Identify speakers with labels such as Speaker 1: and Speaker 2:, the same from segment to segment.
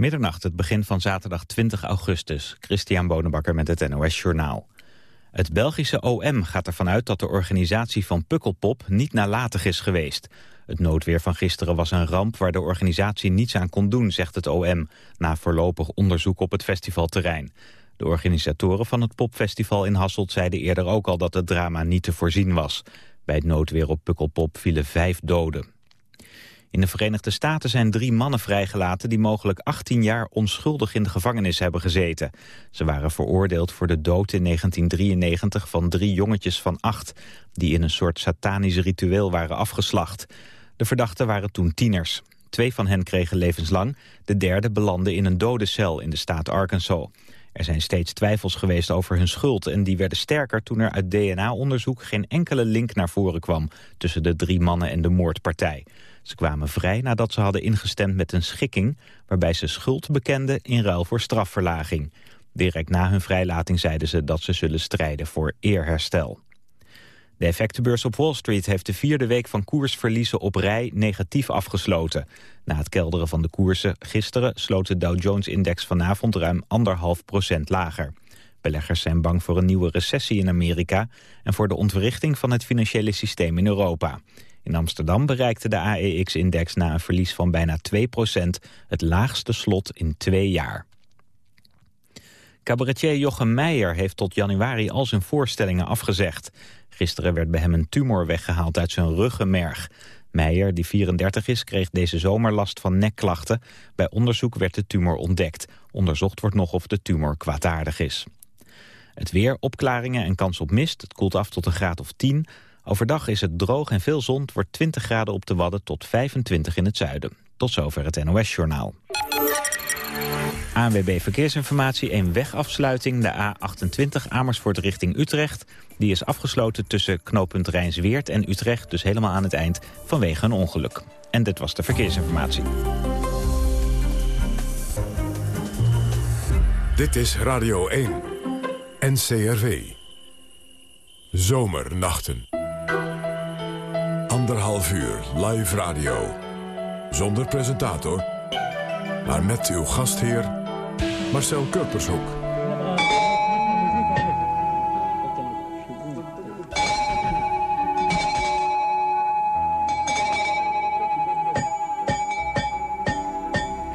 Speaker 1: Middernacht, het begin van zaterdag 20 augustus. Christian Bonenbakker met het NOS Journaal. Het Belgische OM gaat ervan uit dat de organisatie van Pukkelpop niet nalatig is geweest. Het noodweer van gisteren was een ramp waar de organisatie niets aan kon doen, zegt het OM, na voorlopig onderzoek op het festivalterrein. De organisatoren van het popfestival in Hasselt zeiden eerder ook al dat het drama niet te voorzien was. Bij het noodweer op Pukkelpop vielen vijf doden. In de Verenigde Staten zijn drie mannen vrijgelaten... die mogelijk 18 jaar onschuldig in de gevangenis hebben gezeten. Ze waren veroordeeld voor de dood in 1993 van drie jongetjes van acht... die in een soort satanisch ritueel waren afgeslacht. De verdachten waren toen tieners. Twee van hen kregen levenslang. De derde belandde in een dode cel in de staat Arkansas. Er zijn steeds twijfels geweest over hun schuld... en die werden sterker toen er uit DNA-onderzoek geen enkele link naar voren kwam... tussen de drie mannen en de moordpartij. Ze kwamen vrij nadat ze hadden ingestemd met een schikking... waarbij ze schuld bekenden in ruil voor strafverlaging. Direct na hun vrijlating zeiden ze dat ze zullen strijden voor eerherstel. De effectenbeurs op Wall Street heeft de vierde week van koersverliezen op rij negatief afgesloten. Na het kelderen van de koersen gisteren sloot de Dow Jones-index vanavond ruim anderhalf procent lager. Beleggers zijn bang voor een nieuwe recessie in Amerika en voor de ontwrichting van het financiële systeem in Europa. In Amsterdam bereikte de AEX-index na een verlies van bijna 2% het laagste slot in twee jaar. Cabaretier Jochem Meijer heeft tot januari al zijn voorstellingen afgezegd. Gisteren werd bij hem een tumor weggehaald uit zijn ruggenmerg. Meijer, die 34 is, kreeg deze zomer last van nekklachten. Bij onderzoek werd de tumor ontdekt. Onderzocht wordt nog of de tumor kwaadaardig is. Het weer, opklaringen en kans op mist. Het koelt af tot een graad of 10. Overdag is het droog en veel zon. Het wordt 20 graden op de Wadden tot 25 in het zuiden. Tot zover het NOS-journaal. ANWB Verkeersinformatie, een wegafsluiting, de A28 Amersfoort richting Utrecht. Die is afgesloten tussen knooppunt Rijnsweert en Utrecht, dus helemaal aan het eind, vanwege een ongeluk. En dit was de verkeersinformatie.
Speaker 2: Dit is Radio 1, NCRV. Zomernachten. Anderhalf uur live radio. Zonder presentator, maar met uw gastheer Marcel Kurpershoek.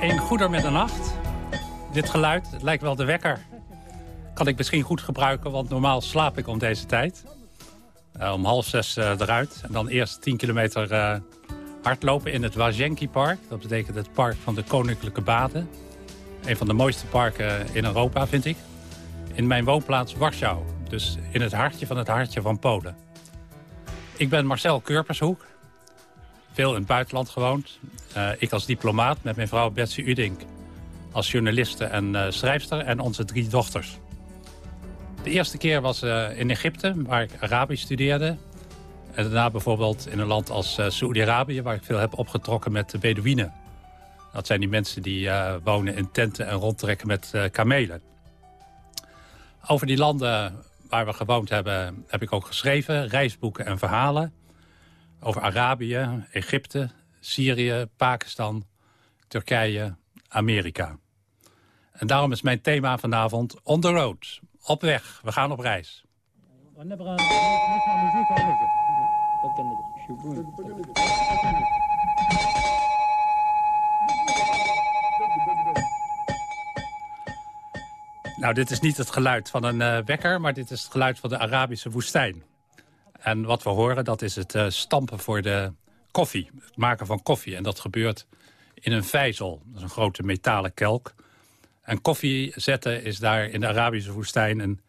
Speaker 3: Een goeder met de nacht. Dit geluid, lijkt wel de wekker. Kan ik misschien goed gebruiken, want normaal slaap ik om deze tijd. Uh, om half zes uh, eruit. En dan eerst 10 kilometer uh, hardlopen in het Wajenki Park. Dat betekent het park van de Koninklijke Baden. Een van de mooiste parken in Europa, vind ik. In mijn woonplaats Warschau. Dus in het hartje van het hartje van Polen. Ik ben Marcel Kurpershoek. Veel in het buitenland gewoond. Ik als diplomaat met mijn vrouw Betsy Udink. Als journaliste en schrijfster en onze drie dochters. De eerste keer was uh, in Egypte, waar ik Arabisch studeerde. En daarna bijvoorbeeld in een land als uh, Saoedi-Arabië... waar ik veel heb opgetrokken met de Bedouinen. Dat zijn die mensen die uh, wonen in tenten en rondtrekken met kamelen. Over die landen waar we gewoond hebben, heb ik ook geschreven. Reisboeken en verhalen. Over Arabië, Egypte, Syrië, Pakistan, Turkije, Amerika. En daarom is mijn thema vanavond On the Road. Op weg, we gaan op reis. Nou, dit is niet het geluid van een uh, wekker, maar dit is het geluid van de Arabische woestijn. En wat we horen, dat is het uh, stampen voor de koffie. Het maken van koffie. En dat gebeurt in een vijzel. Dat is een grote metalen kelk. En koffie zetten is daar in de Arabische woestijn een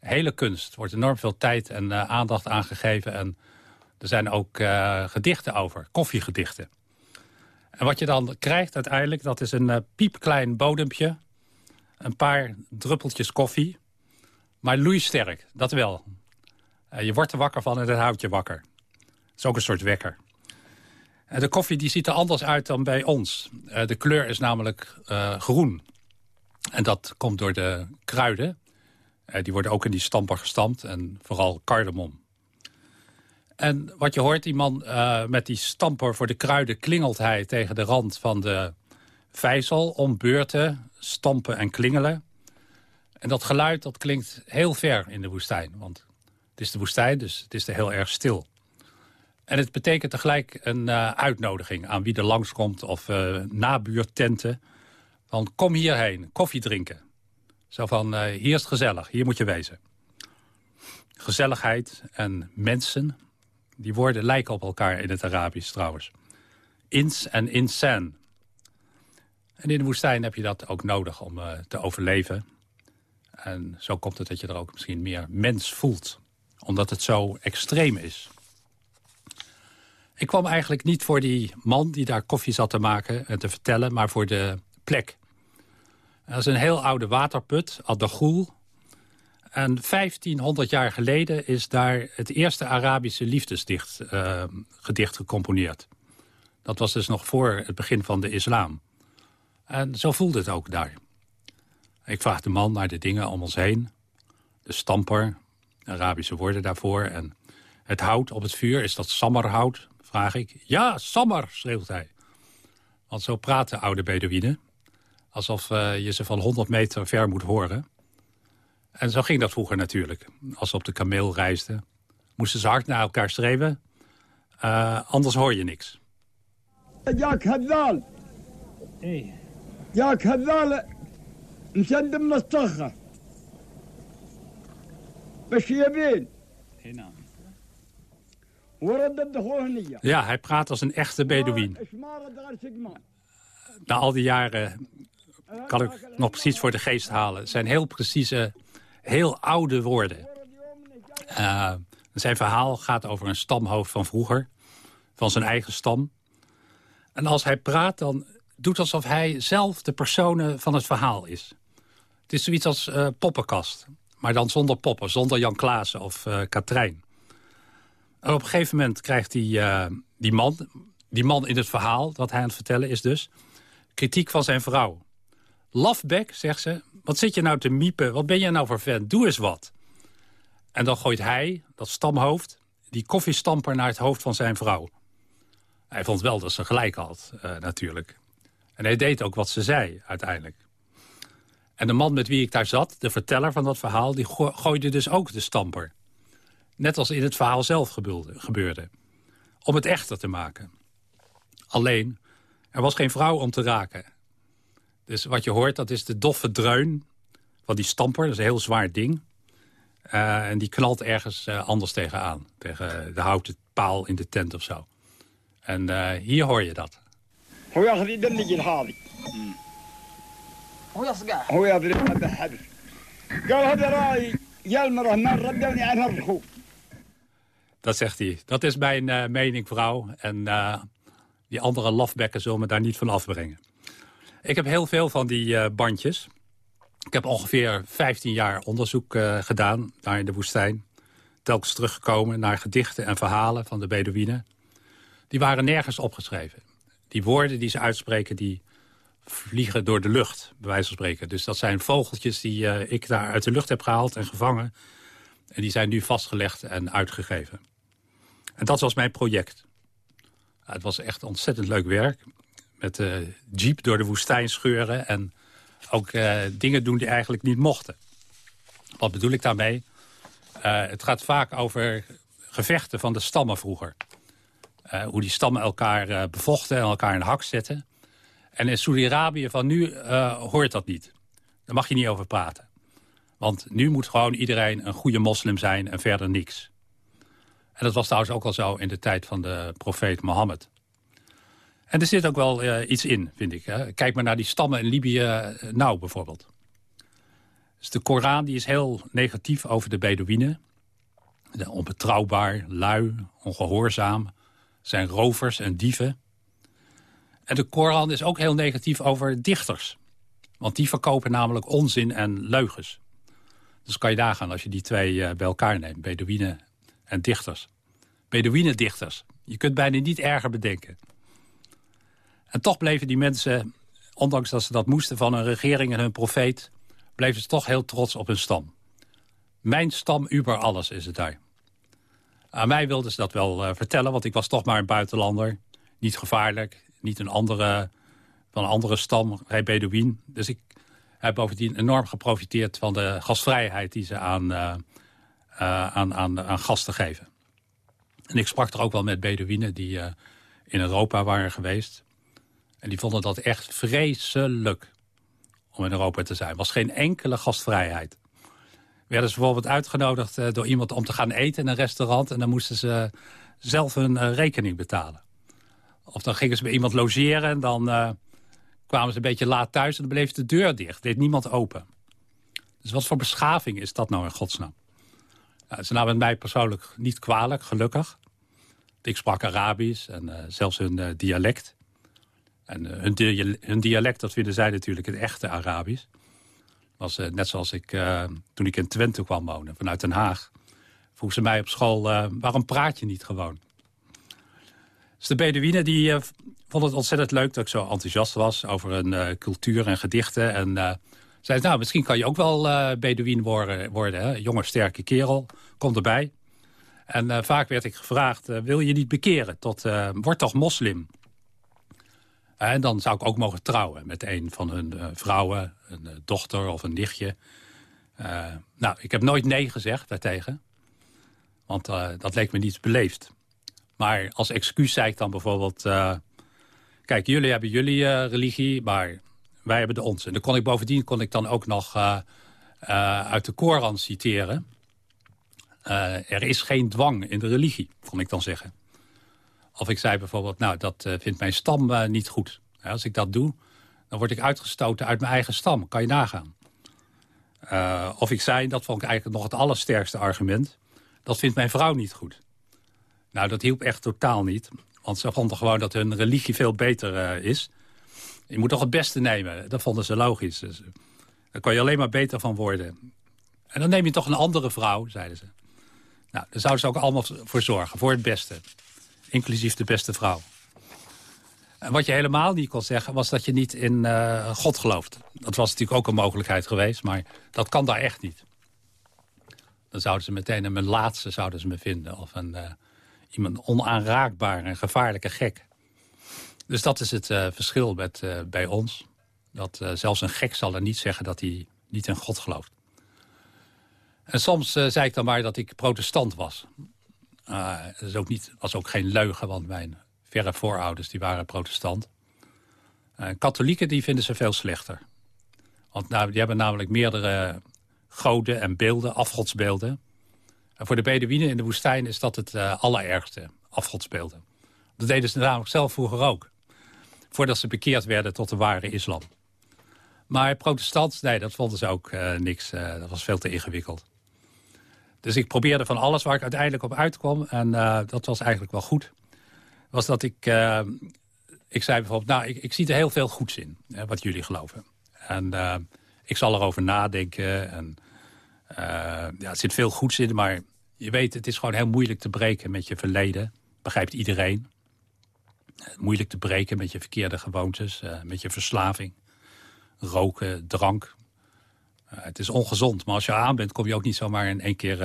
Speaker 3: hele kunst. Er wordt enorm veel tijd en uh, aandacht aangegeven. En er zijn ook gedichten over, koffiegedichten. En wat je dan krijgt uiteindelijk, dat is een piepklein bodempje een paar druppeltjes koffie. Maar loeisterk, dat wel. Je wordt er wakker van en dat houdt je wakker. Het is ook een soort wekker. Uh, de koffie die ziet er anders uit dan bij ons. De kleur is namelijk groen. En dat komt door de kruiden. die worden ook in die stamper gestampt. En vooral cardamom. En wat je hoort, die man met die stamper voor de kruiden... klingelt hij tegen de rand van de vijzel om beurten, stampen en klingelen. En dat geluid dat klinkt heel ver in de woestijn. Want het is de woestijn, dus het is er heel erg stil. En het betekent tegelijk een uh, uitnodiging aan wie er langskomt... of uh, nabuurtenten. Van kom hierheen, koffie drinken. Zo van, uh, hier is het gezellig, hier moet je wezen. Gezelligheid en mensen, die woorden lijken op elkaar in het Arabisch trouwens. Ins en insan. En in de woestijn heb je dat ook nodig om te overleven. En zo komt het dat je er ook misschien meer mens voelt. Omdat het zo extreem is. Ik kwam eigenlijk niet voor die man die daar koffie zat te maken en te vertellen... maar voor de plek. Dat is een heel oude waterput, Adagul. En 1500 jaar geleden is daar het eerste Arabische liefdesgedicht uh, gedicht gecomponeerd. Dat was dus nog voor het begin van de islam. En zo voelde het ook daar. Ik vraag de man naar de dingen om ons heen. De stamper, Arabische woorden daarvoor. En het hout op het vuur, is dat sammerhout? Vraag ik. Ja, sammer, schreeuwt hij. Want zo praten oude Bedouinen. Alsof uh, je ze van 100 meter ver moet horen. En zo ging dat vroeger natuurlijk. Als ze op de kameel reisden, moesten ze hard naar elkaar streven. Uh, anders hoor je niks. Ja, كذال Ja, كذال مسدم من الصخة باش يبين Ja, hij praat als een echte Bedouin. Na al die jaren kan ik nog precies voor de geest halen. Het zijn heel precieze, heel oude woorden. Uh, zijn verhaal gaat over een stamhoofd van vroeger. Van zijn eigen stam. En als hij praat, dan doet alsof hij zelf de persoon van het verhaal is. Het is zoiets als uh, poppenkast. Maar dan zonder poppen, zonder Jan Klaassen of uh, Katrijn. En op een gegeven moment krijgt die, die man... die man in het verhaal dat hij aan het vertellen is dus... kritiek van zijn vrouw. Lafbek, zegt ze, wat zit je nou te miepen? Wat ben je nou voor vent? Doe eens wat. En dan gooit hij, dat stamhoofd, die koffiestamper naar het hoofd van zijn vrouw. Hij vond wel dat ze gelijk had, uh, natuurlijk. En hij deed ook wat ze zei, uiteindelijk. En de man met wie ik daar zat, de verteller van dat verhaal... die gooide dus ook de stamper. Net als in het verhaal zelf gebeurde. Om het echter te maken. Alleen, er was geen vrouw om te raken. Dus wat je hoort, dat is de doffe dreun van die stamper. Dat is een heel zwaar ding. Eh, en die knalt ergens eh, anders tegenaan. Tegen eh, de houten paal in de tent of zo. En hier hoor je dat. Dat zegt hij. Dat is mijn mening, vrouw. En die andere lafbekken zullen me daar niet van afbrengen. Ik heb heel veel van die uh, bandjes. Ik heb ongeveer 15 jaar onderzoek gedaan naar de woestijn. Telkens teruggekomen naar gedichten en verhalen van de Bedouinen. Die waren nergens opgeschreven. Die woorden die ze uitspreken, die vliegen door de lucht, bij wijze van spreken. Dus dat zijn vogeltjes die uh, ik daar uit de lucht heb gehaald en gevangen. En die zijn nu vastgelegd en uitgegeven. En dat was mijn project. het was echt ontzettend leuk werk. Met de uh, jeep door de woestijn scheuren en ook uh, dingen doen die eigenlijk niet mochten. Wat bedoel ik daarmee? Uh, het gaat vaak over gevechten van de stammen vroeger. hoe die stammen elkaar bevochten en elkaar in de hak zetten. En in Saudi-Arabië van nu hoort dat niet. Daar mag je niet over praten. Want nu moet gewoon iedereen een goede moslim zijn en verder niks. En dat was trouwens ook al zo in de tijd van de profeet Mohammed. En er zit ook wel uh, iets in, vind ik. Hè. Kijk maar naar die stammen in Libië uh, nou bijvoorbeeld. Dus de Koran die is heel negatief over de Bedouinen. Onbetrouwbaar, lui, ongehoorzaam. Zijn rovers en dieven. En de Koran is ook heel negatief over dichters. Want die verkopen namelijk onzin en leugens. Dus kan je daar gaan als je die twee uh, bij elkaar neemt. Bedouinen en dichters. Bedouinen-dichters. Je kunt bijna niet erger bedenken. En toch bleven die mensen, ondanks dat ze dat moesten van hun regering en hun profeet... bleven ze toch heel trots op hun stam. Mijn stam über alles is het daar. Aan mij wilden ze dat wel uh, vertellen, want ik was toch maar een buitenlander. Niet gevaarlijk, niet een andere van een andere stam, hij Bedouin. Dus ik heb bovendien enorm geprofiteerd van de gastvrijheid die ze aan, uh, aan, aan, aan gasten geven. En ik sprak er ook wel met Bedouinen die in Europa waren geweest. En die vonden dat echt vreselijk om in Europa te zijn. Er was geen enkele gastvrijheid. Werden ze bijvoorbeeld uitgenodigd door iemand om te gaan eten in een restaurant... en dan moesten ze zelf hun rekening betalen. Of dan gingen ze bij iemand logeren en dan uh, kwamen ze een beetje laat thuis... en dan bleef de deur dicht, deed niemand open. Dus wat voor beschaving is dat nou in godsnaam? Nou, ze namen mij persoonlijk niet kwalijk, gelukkig. Ik sprak Arabisch en zelfs hun dialect. En hun, di hun, dialect, dat vinden zij natuurlijk het echte Arabisch. Was net zoals ik, toen ik in Twente kwam wonen, vanuit Den Haag... vroeg ze mij op school, waarom praat je niet gewoon? Dus de Bedouinen die, vonden het ontzettend leuk dat ik zo enthousiast was... over hun cultuur en gedichten. En uh, zei nou, misschien kan je ook wel uh, Bedouin worden. worden? Jonge, sterke kerel, kom erbij. En vaak werd ik gevraagd, wil je niet bekeren? Tot, word toch moslim? En dan zou ik ook mogen trouwen met een van hun vrouwen. Een dochter of een nichtje. nou, ik heb nooit nee gezegd daartegen. Want dat leek me niet beleefd. Maar als excuus zei ik dan bijvoorbeeld... Kijk, jullie hebben jullie religie, maar wij hebben de onze. En dan kon ik bovendien kon ik dan ook nog uit de Koran citeren. er is geen dwang in de religie, kon ik dan zeggen. Of ik zei bijvoorbeeld, nou, dat vindt mijn stam niet goed. als ik dat doe, dan word ik uitgestoten uit mijn eigen stam. Kan je nagaan. of ik zei, dat vond ik eigenlijk nog het allersterkste argument... dat vindt mijn vrouw niet goed. Nou, dat hielp echt totaal niet. Want ze vonden gewoon dat hun religie veel beter is. Je moet toch het beste nemen. Dat vonden ze logisch. Dus, daar kan je alleen maar beter van worden. En dan neem je toch een andere vrouw, zeiden ze. Nou, daar zouden ze ook allemaal voor zorgen. Voor het beste. Inclusief de beste vrouw. En wat je helemaal niet kon zeggen, was dat je niet in uh, God gelooft. Dat was natuurlijk ook een mogelijkheid geweest, maar dat kan daar echt niet. Dan zouden ze meteen een laatste zouden ze me vinden. Of een, iemand onaanraakbaar en gevaarlijke gek. Dus dat is het uh, verschil met, bij ons. Dat zelfs een gek zal er niet zeggen dat hij niet in God gelooft. En soms zei ik dan maar dat ik protestant was. Dat is ook niet, was ook geen leugen, want mijn verre voorouders die waren protestant. katholieken die vinden ze veel slechter. Want nou, die hebben namelijk meerdere goden en beelden, afgodsbeelden. En voor de Bedouinen in de woestijn is dat het uh, allerergste, afgodsbeelden. Dat deden ze namelijk zelf vroeger ook. Voordat ze bekeerd werden tot de ware islam. Maar protestants, nee, dat vonden ze ook uh, niks. Uh, dat was veel te ingewikkeld. Dus ik probeerde van alles waar ik uiteindelijk op uitkwam. En dat was eigenlijk wel goed. Was dat ik... ik zei bijvoorbeeld, nou, ik, ik, zie er heel veel goeds in. wat jullie geloven. En ik zal erover nadenken. En ja, er zit veel goeds in, maar je weet, het is gewoon heel moeilijk te breken met je verleden. Begrijpt iedereen. Moeilijk te breken met je verkeerde gewoontes, met je verslaving. Roken, drank. Uh, het is ongezond, maar als je aan bent, kom je ook niet zomaar in één keer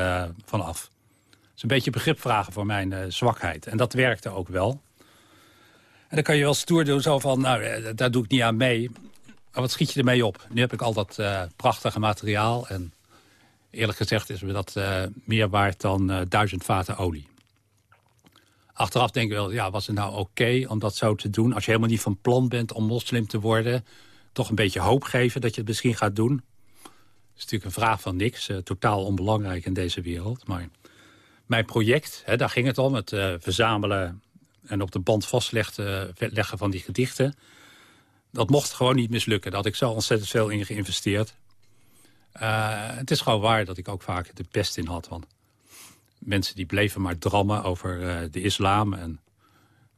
Speaker 3: vanaf. Het is een beetje begrip vragen voor mijn zwakheid. En dat werkte ook wel. En dan kan je wel stoer doen, zo van, nou, daar doe ik niet aan mee. Maar wat schiet je ermee op? Nu heb ik al dat prachtige materiaal en Eerlijk gezegd is me dat meer waard dan duizend vaten olie. Achteraf denk ik wel, ja, was het nou oké om dat zo te doen? Als je helemaal niet van plan bent om moslim te worden... toch een beetje hoop geven dat je het misschien gaat doen. Is natuurlijk een vraag van niks. Uh, totaal onbelangrijk in deze wereld. Maar mijn project, hè, daar ging het om. Het verzamelen en op de band vastleggen van die gedichten. Dat mocht gewoon niet mislukken. Daar had ik zo ontzettend veel in geïnvesteerd. Het is gewoon waar dat ik ook vaak de pest in had. Want mensen die bleven maar drammen over de islam. En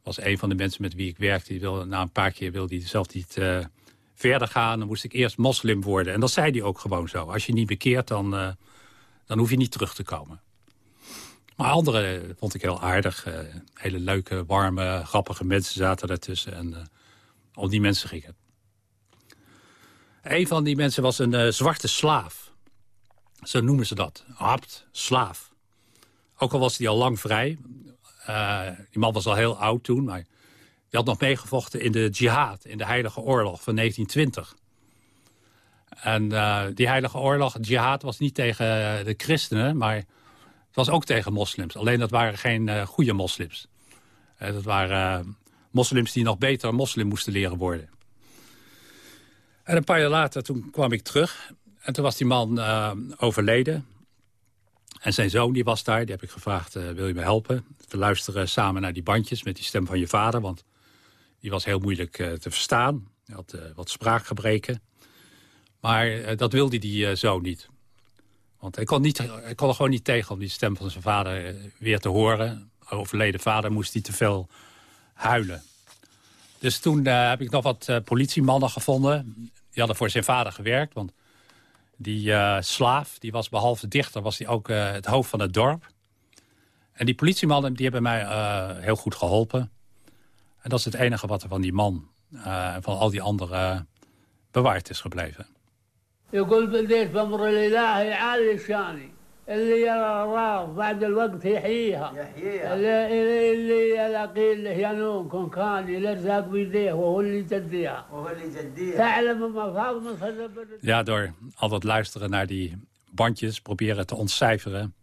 Speaker 3: was een van de mensen met wie ik werkte. Die na een paar keer wilde hij zelf niet verder gaan. Dan moest ik eerst moslim worden. En dat zei hij ook gewoon zo. Als je niet bekeert, dan, dan hoef je niet terug te komen. Maar anderen vond ik heel aardig. hele leuke, warme, grappige mensen zaten daartussen. En om die mensen ging het. Een van die mensen was een uh, zwarte slaaf. Zo noemen ze dat. Abt, slaaf. Ook al was hij al lang vrij. Uh, die man was al heel oud toen, maar Die had nog meegevochten in de jihad, in de Heilige Oorlog van 1920. En uh, die Heilige Oorlog, jihad, was niet tegen de christenen... maar het was ook tegen moslims. Alleen dat waren geen uh, goede moslims. Uh, dat waren moslims die nog beter moslim moesten leren worden. En een paar jaar later, toen kwam ik terug. En toen was die man overleden. En zijn zoon die was daar. Die heb ik gevraagd, wil je me helpen? Te luisteren samen naar die bandjes met die stem van je vader. Want die was heel moeilijk te verstaan. Hij had wat spraakgebreken. Maar uh, dat wilde hij zo niet. Want hij kon, niet, hij kon er gewoon niet tegen om die stem van zijn vader weer te horen. Overleden vader moest hij te veel huilen. Dus toen heb ik nog wat politiemannen gevonden. Die hadden voor zijn vader gewerkt. Want die slaaf, die was behalve dichter, was hij ook het hoofd van het dorp. En die politiemannen die hebben mij heel goed geholpen. En dat is het enige wat er van die man en van al die anderen bewaard is gebleven.
Speaker 4: يقول بديت بأمر الإله يعلي شاني اللي يرى الراض بعد الوقت يحييها
Speaker 5: يحييها
Speaker 4: اللي اللي يلاقي له ينون كن كان الارزاق بيديه وهو اللي يجديها
Speaker 5: وهو اللي يجديها
Speaker 4: تعلم مفاض من صدر
Speaker 3: Ja, door altijd luisteren naar die bandjes, proberen te ontcijferen.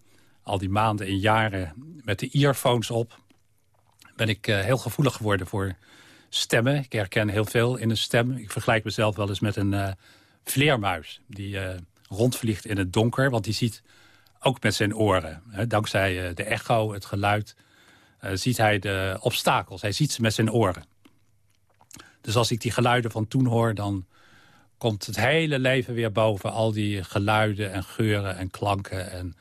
Speaker 3: Al die maanden en jaren met de earphones op... ben ik uh, heel gevoelig geworden voor stemmen. Ik herken heel veel in een stem. Ik vergelijk mezelf wel eens met een... Uh, vleermuis die uh, rondvliegt in het donker. Want die ziet ook met zijn oren. Hè, dankzij de echo, het geluid, ziet hij de obstakels. Hij ziet ze met zijn oren. Dus als ik die geluiden van toen hoor, dan komt het hele leven weer boven. Al die geluiden en geuren en klanken en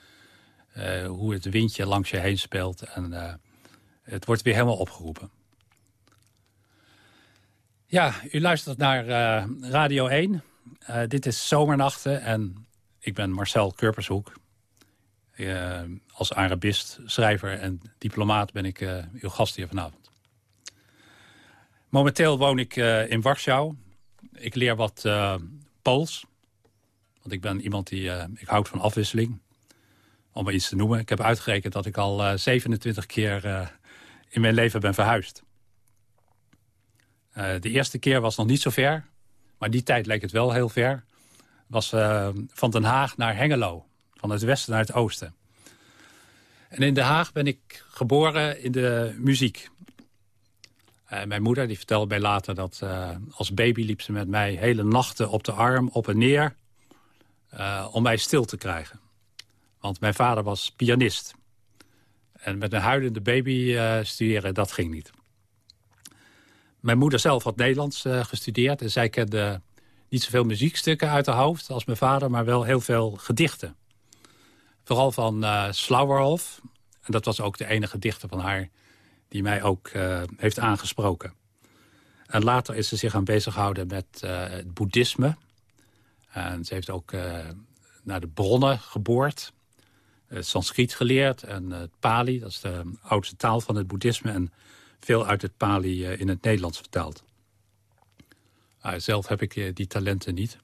Speaker 3: hoe het windje langs je heen speelt. En het wordt weer helemaal opgeroepen. Ja, u luistert naar Radio 1. Uh, dit is Zomernachten en ik ben Marcel Kurpershoek. Uh, als Arabist, schrijver en diplomaat ben ik uw gast hier vanavond. Momenteel woon ik in Warschau. Ik leer wat Pools. Want ik ben iemand die... ik houd van afwisseling. Om maar iets te noemen. Ik heb uitgerekend dat ik al 27 keer in mijn leven ben verhuisd. de eerste keer was nog niet zo ver. Maar die tijd leek het wel heel ver. was uh, van Den Haag naar Hengelo. Van het westen naar het oosten. En in Den Haag ben ik geboren in de muziek. Uh, mijn moeder die vertelde mij later dat als baby liep ze met mij hele nachten op de arm, op en neer. om mij stil te krijgen. Want mijn vader was pianist. En met een huilende baby studeren, dat ging niet. Mijn moeder zelf had Nederlands uh, gestudeerd. En zij kende niet zoveel muziekstukken uit haar hoofd als mijn vader... maar wel heel veel gedichten. Vooral van uh. En dat was ook de enige dichter van haar die mij ook heeft aangesproken. En later is ze zich aan bezighouden met het boeddhisme. En ze heeft ook naar de bronnen geboord. Het Sanskriet geleerd en het Pali, dat is de oudste taal van het boeddhisme... En veel uit het Pali uh, in het Nederlands vertaald. Uh, zelf heb ik uh, die talenten niet.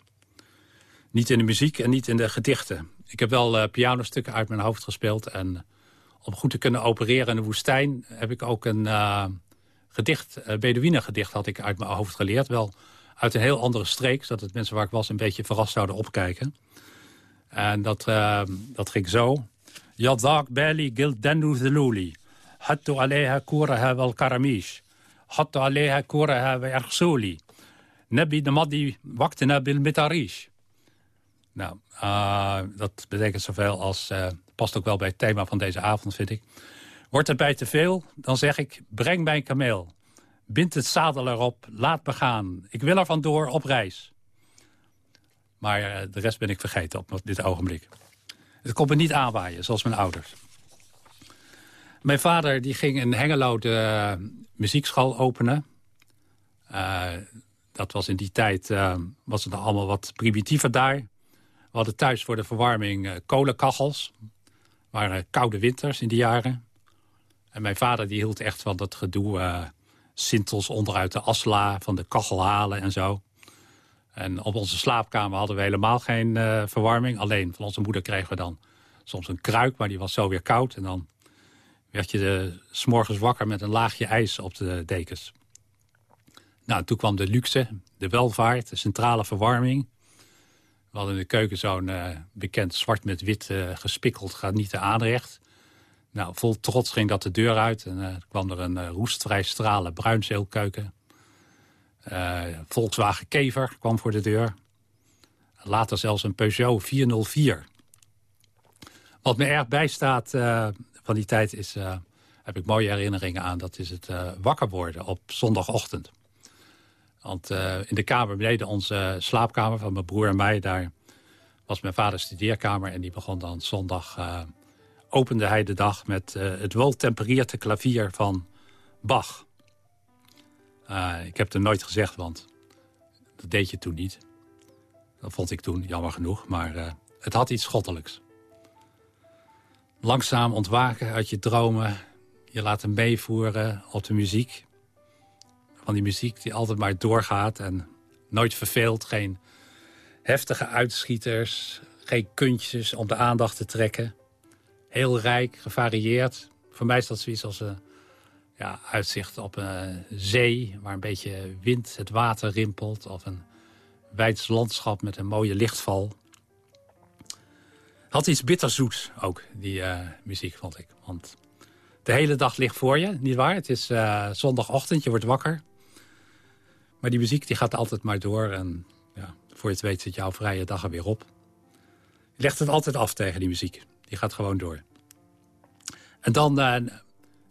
Speaker 3: Niet in de muziek en niet in de gedichten. Ik heb wel pianostukken uit mijn hoofd gespeeld. En om goed te kunnen opereren in de woestijn... heb ik ook een gedicht, een gedicht had ik uit mijn hoofd geleerd. Wel uit een heel andere streek, zodat het mensen waar ik was... een beetje verrast zouden opkijken. En dat, dat ging zo. Yadak Bali Gildenu Zeluli. حطوا عليها كورها والكراميش حطوا عليها كورها وارسولي نبي نمضي وقتنا بالمتاريش Nou, uh, dat betekent zoveel als... Uh, past ook wel bij het thema van deze avond, vind ik. Wordt het bij te veel, dan zeg ik... breng mijn kameel. Bind het zadel erop, laat me gaan. Ik wil er vandoor op reis. Maar uh, de rest ben ik vergeten op dit ogenblik. Het komt me niet aanwaaien, zoals mijn ouders. Mijn vader die ging in Hengelo de uh, muziekschool openen. Uh, dat was in die tijd uh, was het allemaal wat primitiever daar. We hadden thuis voor de verwarming kolenkachels. waren koude winters in die jaren. En mijn vader die hield echt van dat gedoe... sintels onderuit de asla, van de kachel halen en zo. En op onze slaapkamer hadden we helemaal geen verwarming. Alleen van onze moeder kregen we dan soms een kruik, maar die was zo weer koud. En dan werd je s morgens wakker met een laagje ijs op de dekens. Nou, toen kwam de luxe, de welvaart, de centrale verwarming. We hadden in de keuken zo'n bekend zwart met wit gespikkeld gaat niet te aanrecht. Nou, vol trots ging dat de deur uit en kwam er een roestvrij stralen bruinzeelkeuken. Uh, Volkswagen Kever kwam voor de deur. Later zelfs een Peugeot 404. Wat me erg bijstaat van die tijd is, heb ik mooie herinneringen aan. Dat is het wakker worden op zondagochtend. Want in de kamer beneden onze slaapkamer van mijn broer en mij... daar was mijn vader studeerkamer en die begon dan zondag opende hij de dag met uh, het weltempereerde klavier van Bach. Uh, ik heb het nooit gezegd, want dat deed je toen niet. Dat vond ik toen, jammer genoeg, maar uh, het had iets schottelijks. Langzaam ontwaken uit je dromen, je laten meevoeren op de muziek. Van die muziek die altijd maar doorgaat en nooit verveelt. Geen heftige uitschieters, geen kuntjes om de aandacht te trekken heel rijk, gevarieerd. Voor mij is dat zoiets als een ja, uitzicht op een zee... waar een beetje wind het water rimpelt. Of een wijds landschap met een mooie lichtval. Had iets bitterzoets ook, die uh, muziek, vond ik. Want de hele dag ligt voor je, niet waar? Het is uh, zondagochtend, je wordt wakker. Maar die muziek die gaat altijd maar door. En ja, voor je het weet zit jouw vrije dag er weer op. Je legt het altijd af tegen die muziek. Die gaat gewoon door. En dan, uh,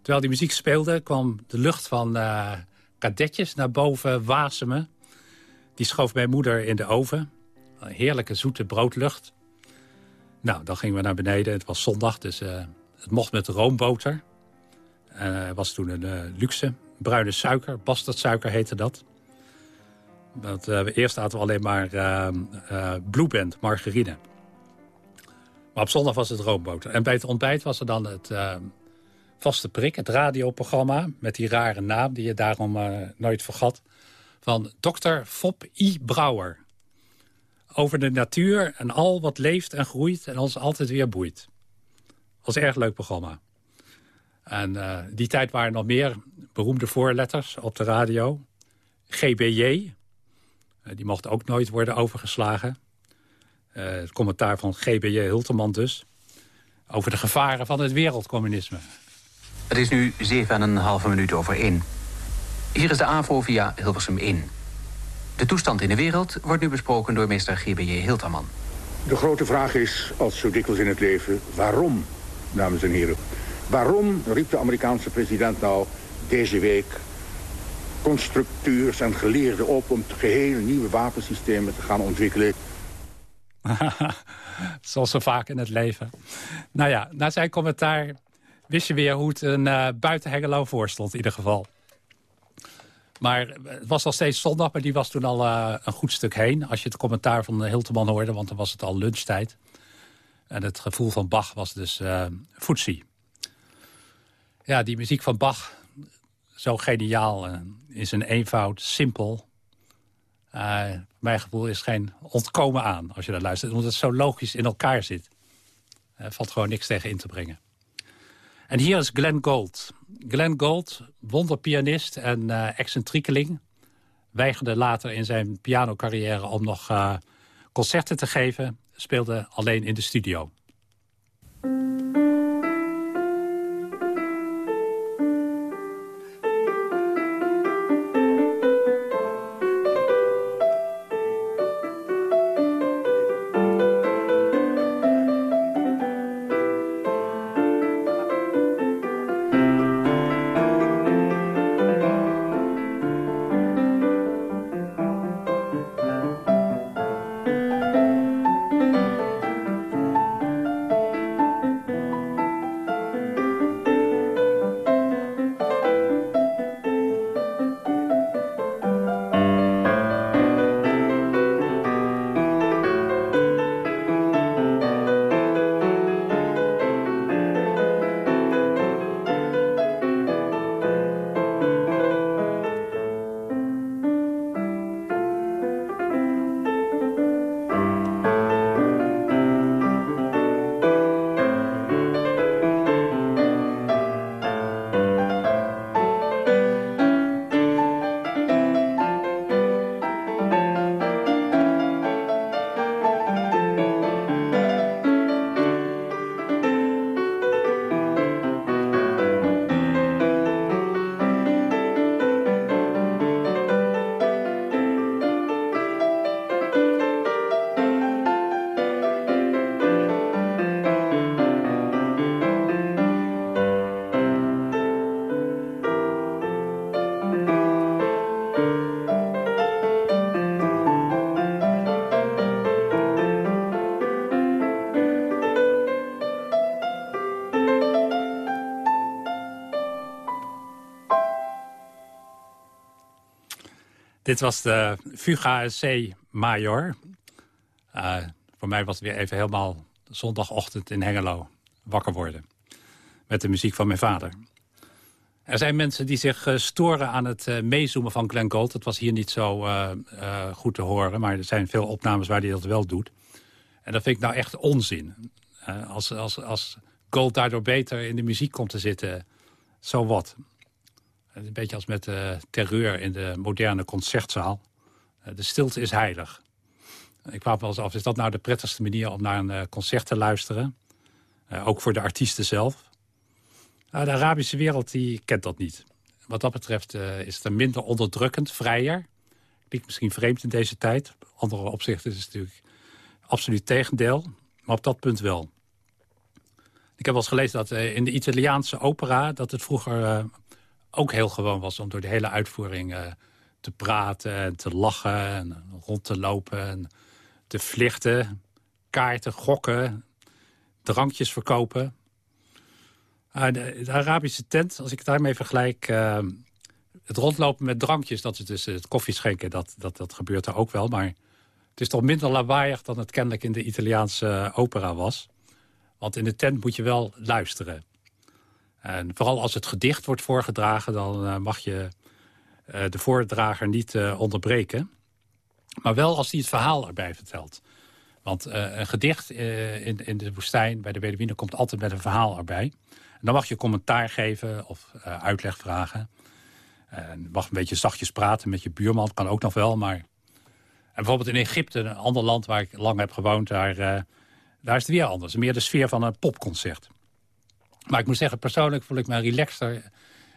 Speaker 3: terwijl die muziek speelde, kwam de lucht van uh, kadetjes naar boven wasemen. Die schoof mijn moeder in de oven. Een heerlijke zoete broodlucht. Nou, dan gingen we naar beneden. Het was zondag, dus uh, het mocht met roomboter. Het was toen een luxe. Bruine suiker, bastardsuiker heette dat. Want, eerst aten we alleen maar Band, margarine. Maar op zondag was het roomboter. En bij het ontbijt was er dan het uh, vaste prik, het radioprogramma... met die rare naam die je daarom uh, nooit vergat... van dokter Fop I. Brouwer. Over de natuur en al wat leeft en groeit en ons altijd weer boeit. was een erg leuk programma. En uh, die tijd waren nog meer beroemde voorletters op de radio. GBJ, die mocht ook nooit worden overgeslagen. Het commentaar van GBJ Hulterman dus. Over de gevaren van het wereldcommunisme.
Speaker 5: Het is nu 7,5 minuut over 1. Hier is de AVO via Hilversum 1. De toestand in de wereld wordt nu besproken door meester GBJ Hilterman.
Speaker 6: De grote vraag is, als zo dikwijls in het leven, waarom, dames en heren? Waarom riep de Amerikaanse president nou deze week constructeurs en geleerden op om geheel nieuwe wapensystemen te gaan ontwikkelen
Speaker 3: Zoals zo vaak in het leven. Nou ja, na zijn commentaar wist je weer hoe het een uh, buiten Hengelo in ieder geval. Maar het was al steeds zondag, maar die was toen al uh, een goed stuk heen. Als je het commentaar van Hilteman hoorde, want dan was het al lunchtijd. En het gevoel van Bach was dus uh, footsie. Ja, die muziek van Bach, zo geniaal. in zijn eenvoud, simpel. Mijn gevoel is geen ontkomen aan als je daar luistert. Omdat het zo logisch in elkaar zit. Valt gewoon niks tegen in te brengen. En hier is Glenn Gould. Glenn Gould, wonderpianist en uh, excentriekeling. Weigerde later in zijn pianocarrière om nog uh, concerten te geven. Speelde alleen in de studio. Dit was de Fuga C Major. Uh, voor mij was het weer even helemaal zondagochtend in Hengelo wakker worden. Met de muziek van mijn vader. Er zijn mensen die zich uh, storen aan het uh, meezoomen van Glenn Gold. Dat was hier niet zo goed te horen, maar er zijn veel opnames waar hij dat wel doet. En dat vind ik nou echt onzin. als, als, als Gold daardoor beter in de muziek komt te zitten, zo wat. Een beetje als met uh, terreur in de moderne concertzaal. Uh, de stilte is heilig. Ik me wel eens af, is dat nou de prettigste manier om naar een uh, concert te luisteren? ook voor de artiesten zelf. Nou, de Arabische wereld die kent dat niet. Wat dat betreft is het er minder onderdrukkend, vrijer. Klinkt misschien vreemd in deze tijd. Op andere opzichten is het natuurlijk absoluut tegendeel. Maar op dat punt wel. Ik heb wel eens gelezen dat in de Italiaanse opera... dat het vroeger ook heel gewoon was om door de hele uitvoering uh, te praten en te lachen en rond te lopen en te vlichten, kaarten, gokken, drankjes verkopen. Uh, de, Arabische tent, als ik het daarmee vergelijk, uh, het rondlopen met drankjes, dat is dus het koffieschenken, dat, dat, dat gebeurt er ook wel, maar het is toch minder lawaaiig dan het kennelijk in de Italiaanse opera was. Want in de tent moet je wel luisteren. En vooral als het gedicht wordt voorgedragen... dan uh, mag je uh, de voordrager niet uh, onderbreken. Maar wel als hij het verhaal erbij vertelt. Want een gedicht in, in de woestijn bij de Bedouinen... komt altijd met een verhaal erbij. En dan mag je commentaar geven of uitleg vragen. En mag een beetje zachtjes praten met je buurman. Kan ook nog wel, maar... En bijvoorbeeld in Egypte, een ander land waar ik lang heb gewoond... daar, daar is het weer anders. Meer de sfeer van een popconcert. Maar ik moet zeggen, persoonlijk voel ik me relaxter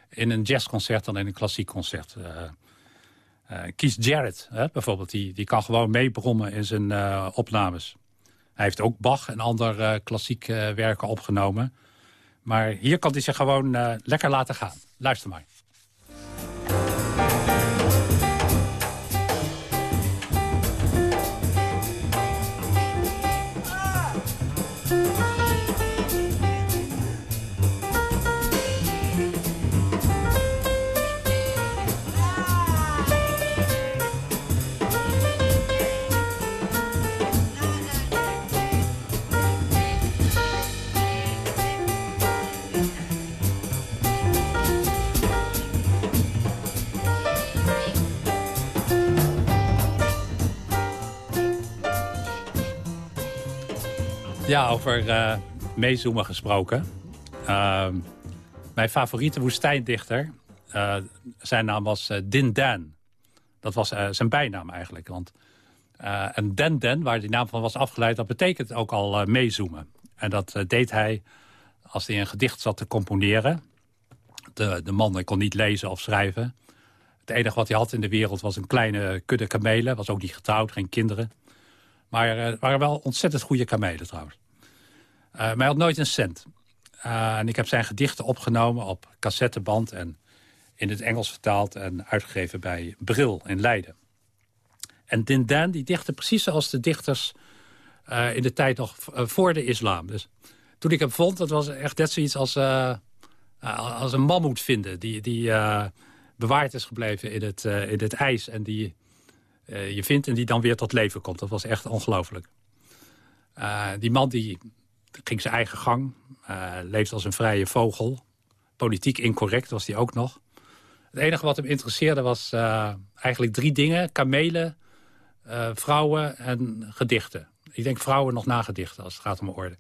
Speaker 3: in een jazzconcert dan in een klassiek concert. Uh, uh, Keith Jarrett hè, bijvoorbeeld, die, die kan gewoon meebrommen in zijn uh, opnames. Hij heeft ook Bach en andere klassiek werken opgenomen. Maar hier kan hij zich gewoon lekker laten gaan. Luister maar. Ja, over uh, meezoomen gesproken. Uh, mijn favoriete woestijndichter, uh, zijn naam was Din Dan. Dat was zijn bijnaam eigenlijk. Want, en Den Den, waar die naam van was afgeleid, dat betekent ook al meezoomen. En dat deed hij als hij een gedicht zat te componeren. De, de man kon niet lezen of schrijven. Het enige wat hij had in de wereld was een kleine kudde kamelen. Was ook niet getrouwd, geen kinderen. Maar er waren wel ontzettend goede kamelen trouwens. Uh, maar hij had nooit een cent. Uh, en ik heb zijn gedichten opgenomen op cassetteband... en in het Engels vertaald en uitgegeven bij Bril in Leiden. En Dindan die dichtte precies zoals de dichters... Uh, in de tijd nog voor de islam. Dus toen ik hem vond, dat was echt net zoiets als, als een mammoet vinden... die, die bewaard is gebleven in het, in het ijs en die je vindt... en die dan weer tot leven komt. Dat was echt ongelooflijk. die man die ging zijn eigen gang. Uh, leefde als een vrije vogel. Politiek incorrect was hij ook nog. Het enige wat hem interesseerde was eigenlijk drie dingen. Kamelen, vrouwen en gedichten. Ik denk vrouwen nog na gedichten als het gaat om orde.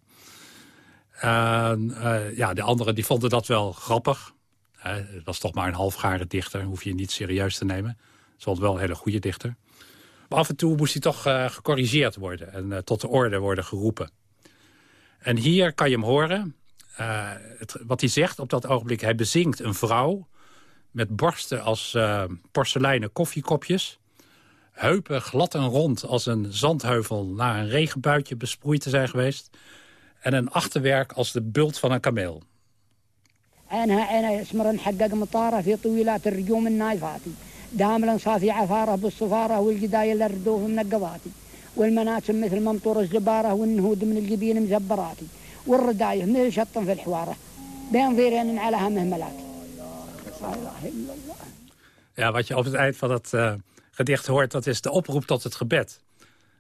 Speaker 3: ja, de anderen die vonden dat wel grappig. het was toch maar een halfgare dichter. Hoef je niet serieus te nemen. Het was wel een hele goede dichter. Maar af en toe moest hij toch uh, gecorrigeerd worden en eh, tot de orde worden geroepen. En hier kan je hem horen, eh, wat hij zegt op dat ogenblik. Hij bezinkt een vrouw met borsten als porseleinen koffiekopjes. Heupen glad en rond als een zandheuvel na een regenbuitje besproeid te zijn geweest. En een achterwerk als de bult van een kameel.
Speaker 7: En hij اسمر نحقق مطارة في طويلات الرجوم النايفاتي داملا صافي عفارة بالصفارة والجداية اللي ردوه من القضاتي والمناسم مثل ممطور الزبارة والنهود من الجبين مزبراتي والرداية مثل شط في الحوارة بين ظيرين علىها مهملات
Speaker 3: Ja, wat je op het eind van dat uh, gedicht hoort, dat is de oproep tot het gebed.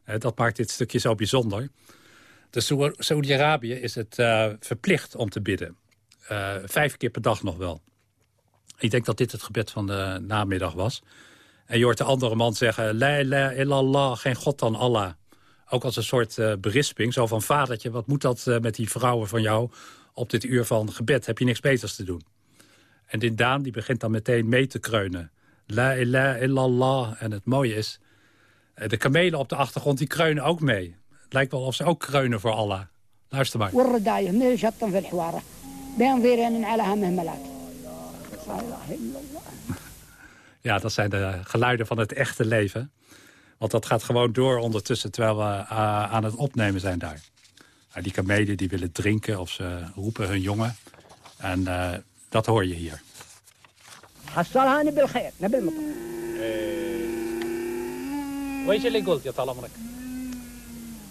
Speaker 3: Eh, dat maakt dit stukje zo bijzonder. Dus Saudi-Arabië is het uh, verplicht om te bidden. Uh, vijf keer per dag nog wel. Ik denk dat dit het gebed van de namiddag was. En je hoort de andere man zeggen... La ilaha illallah, geen God dan Allah. Ook als een soort uh, berisping. Zo van, vadertje, wat moet dat met die vrouwen van jou... op dit uur van gebed? Heb je niks beters te doen? En dit Daan die begint dan meteen mee te kreunen. La ilaha illallah. En het mooie is, de kamelen op de achtergrond die kreunen ook mee. Het lijkt wel of ze ook kreunen voor Allah. Luister maar. Ja, dat zijn de geluiden van het echte leven. Want dat gaat gewoon door ondertussen terwijl we uh, aan het opnemen zijn daar. Uh, die kamelen die willen drinken of ze roepen hun jongen. En uh, dat hoor je hier.
Speaker 8: وإيش اللي قلت يا طال عمرك؟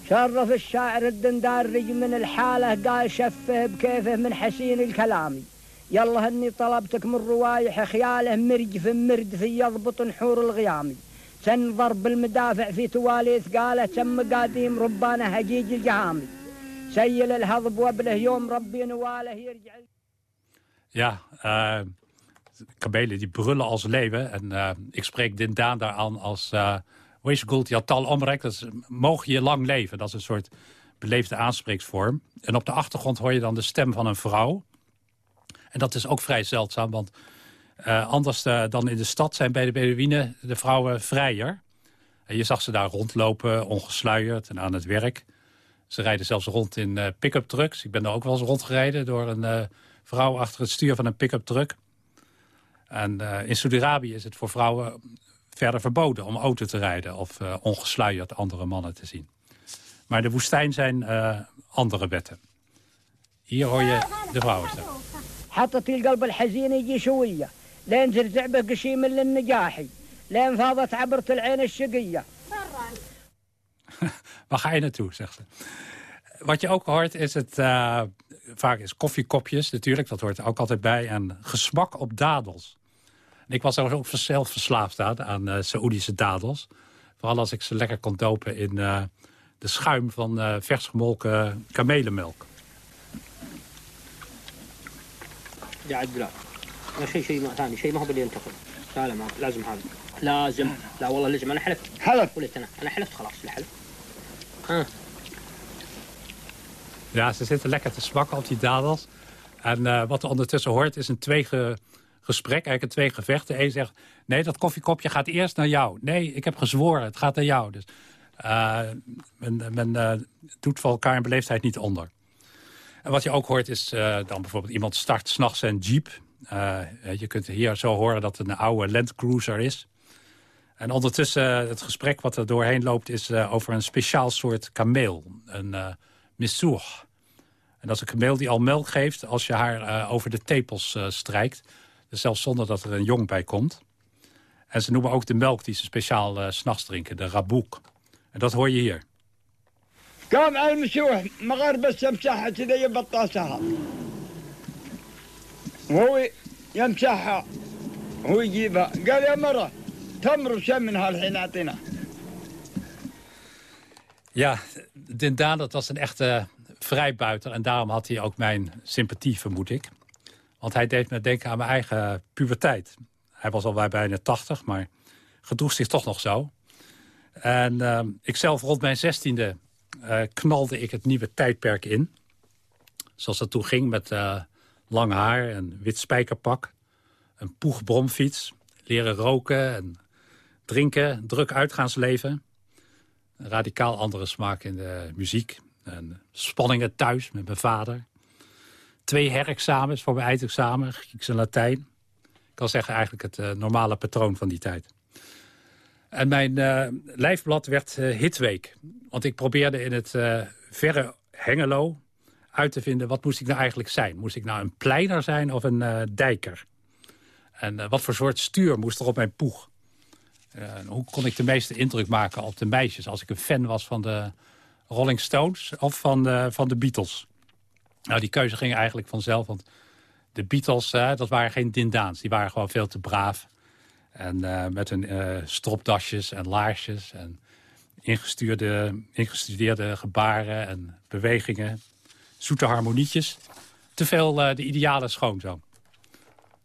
Speaker 7: شرف الشاعر الدنداري من الحالة قال شفه بكيفه من حسين الكلام يلا هني طلبتك من روايح خياله مرجف مردف يضبط نحور الغيام سنظر بالمدافع في تواليث قاله تم قاديم ربانه هجيج الجهامي سيل الهضب وابله يوم ربي نواله يرجع
Speaker 3: Ja, uh, kamelen die brullen als leeuwen. En uh, ik spreek Dindaan daar aan als uh, Wees Gult Yatal Omrek, dat is mogen je lang leven. Dat is een soort beleefde aanspreeksvorm. En op de achtergrond hoor je dan de stem van een vrouw. En dat is ook vrij zeldzaam, want uh, anders uh, dan in de stad zijn bij de Bedouinen de vrouwen vrijer. En je zag ze daar rondlopen, ongesluierd en aan het werk. Ze rijden zelfs rond in uh, pick-up trucks. Ik ben er ook wel eens rondgereden door een vrouw achter het stuur van een pick-up truck. En in Saudi-Arabië is het voor vrouwen verder verboden om auto te rijden... of ongesluierd andere mannen te zien. Maar de woestijn zijn andere wetten. Hier hoor je de vrouwen staan.
Speaker 7: حطت القلب الحزين يجي شوية لين زرزع به قشيم للنجاحي لين فاضت عبرة العين الشقية
Speaker 3: Waar ga je naartoe, zegt ze. Wat je ook hoort is het... Uh, vaak is koffiekopjes natuurlijk, dat hoort er ook altijd bij. En gesmak op dadels. En ik was ook zelf verslaafd aan, aan uh, Saoedische dadels. Vooral als ik ze lekker kon dopen in uh, de schuim van uh, vers gemolken kamelenmelk.
Speaker 8: يا عبد الله لا شيء شيء ثاني شيء ما هو باللي ينتقل لا لا ما لازم هذا لازم لا والله لازم انا حلفت
Speaker 7: حلف
Speaker 8: قلت انا انا حلفت خلاص الحلف ها
Speaker 3: Ja, ze zitten lekker te smakken op die dadels. En uh, wat er ondertussen hoort is een twee gesprek, eigenlijk twee gevechten. Eén zegt, nee, dat koffiekopje gaat eerst naar jou. Nee, ik heb gezworen, het gaat naar jou. Dus uh, men, men uh, doet voor elkaar in beleefdheid niet onder. En wat je ook hoort is uh, dan bijvoorbeeld iemand start s'nachts zijn jeep. je kunt hier zo horen dat het een oude Land Cruiser is. En ondertussen het gesprek wat er doorheen loopt... is over een speciaal soort kameel, een uh. En dat is een kameel die al melk geeft als je haar over de tepels strijkt. Dus zelfs zonder dat er een jong bij komt. En ze noemen ook de melk die ze speciaal uh, s'nachts drinken, de rabouk. En dat hoor je hier.
Speaker 9: كان على المشروع مغاربة يمسحها كذا يبطاسها وهو يمسحها هو يجيبها قال يا مرة تمر وشم منها الحين أعطينا
Speaker 3: Ja, Dindaan, dat was een echte vrijbuiter. En daarom had hij ook mijn sympathie, vermoed ik. Want hij deed me denken aan mijn eigen puberteit. Hij was al bijna 80, maar gedroeg zich toch nog zo. En uh, ik zelf rond mijn zestiende uh, knalde ik het nieuwe tijdperk in. Zoals dat toen ging met uh, lang haar en wit spijkerpak. Een poegbromfiets, leren roken en drinken, druk uitgaansleven. Een radicaal andere smaak in de muziek. En spanningen thuis met mijn vader twee herexamens voor mijn eindexamen, Grieks en Latijn. Ik kan zeggen eigenlijk het uh, normale patroon van die tijd. En mijn uh, lijfblad werd uh, Hitweek. Want ik probeerde in het verre Hengelo uit te vinden... wat moest ik nou eigenlijk zijn? Moest ik nou een pleiner zijn of een dijker? En wat voor soort stuur moest er op mijn poeg? hoe kon ik de meeste indruk maken op de meisjes... als ik een fan was van de Rolling Stones of van de, van de Beatles? Nou, die keuze ging eigenlijk vanzelf, want de Beatles, dat waren geen dindaans. Die waren gewoon veel te braaf. En met hun stropdasjes en laarsjes en ingestuurde, ingestudeerde gebaren en bewegingen. Zoete harmonietjes. Te veel de ideale schoonzoon.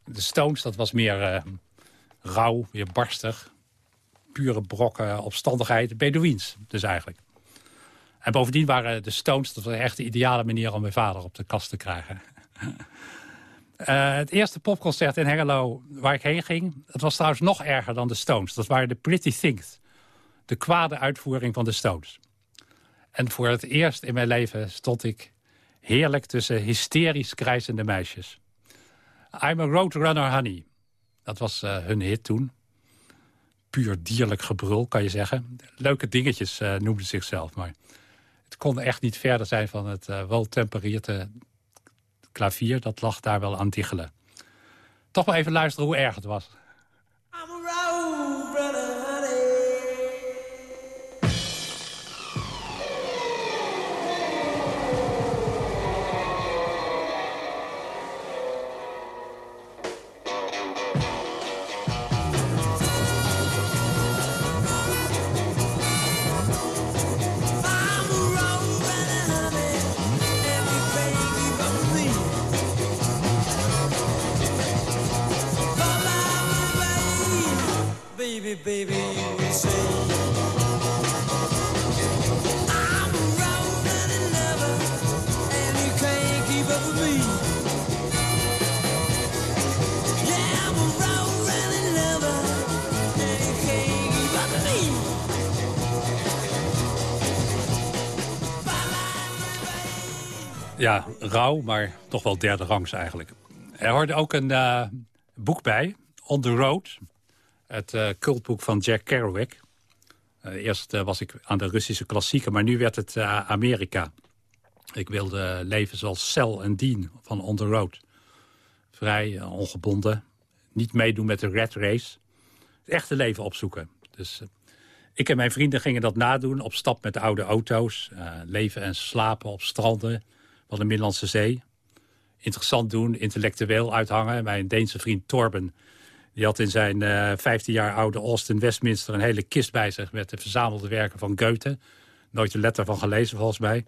Speaker 3: De Stones, dat was meer rauw, weer barstig. Pure brokken, opstandigheid, Bedouins dus eigenlijk. En bovendien waren de Stones, dat was echt de ideale manier om mijn vader op de kast te krijgen. Uh, het eerste popconcert in Hengelo waar ik heen ging... dat was trouwens nog erger dan de Stones. Dat waren de Pretty Things. De kwade uitvoering van de Stones. En voor het eerst in mijn leven stond ik heerlijk tussen hysterisch krijzende meisjes. I'm a Roadrunner Honey. Dat was uh, hun hit toen. Puur dierlijk gebrul, kan je zeggen. Leuke dingetjes uh, noemden zichzelf, maar het kon echt niet verder zijn van het uh, wel tempererte klavier. Dat lag daar wel aan diggelen. Toch maar even luisteren hoe erg het was. Ja, rauw, maar toch wel derde rangs eigenlijk. Er hoorde ook een uh, boek bij, On the Road. Het uh, cultboek van Jack Kerouac. Uh, eerst was ik aan de Russische klassieken, maar nu werd het Amerika. Ik wilde leven zoals Cell en Dean van On the Road. Vrij, ongebonden. Niet meedoen met de red race. Het echte leven opzoeken. Dus ik en mijn vrienden gingen dat nadoen. Op stap met oude auto's. leven en slapen op stranden van de Middellandse Zee. Interessant doen, intellectueel uithangen. Mijn Deense vriend Torben die had in zijn uh, eh, 15 jaar oude Austin Westminster... een hele kist bij zich met de verzamelde werken van Goethe. Nooit een letter van gelezen, volgens mij.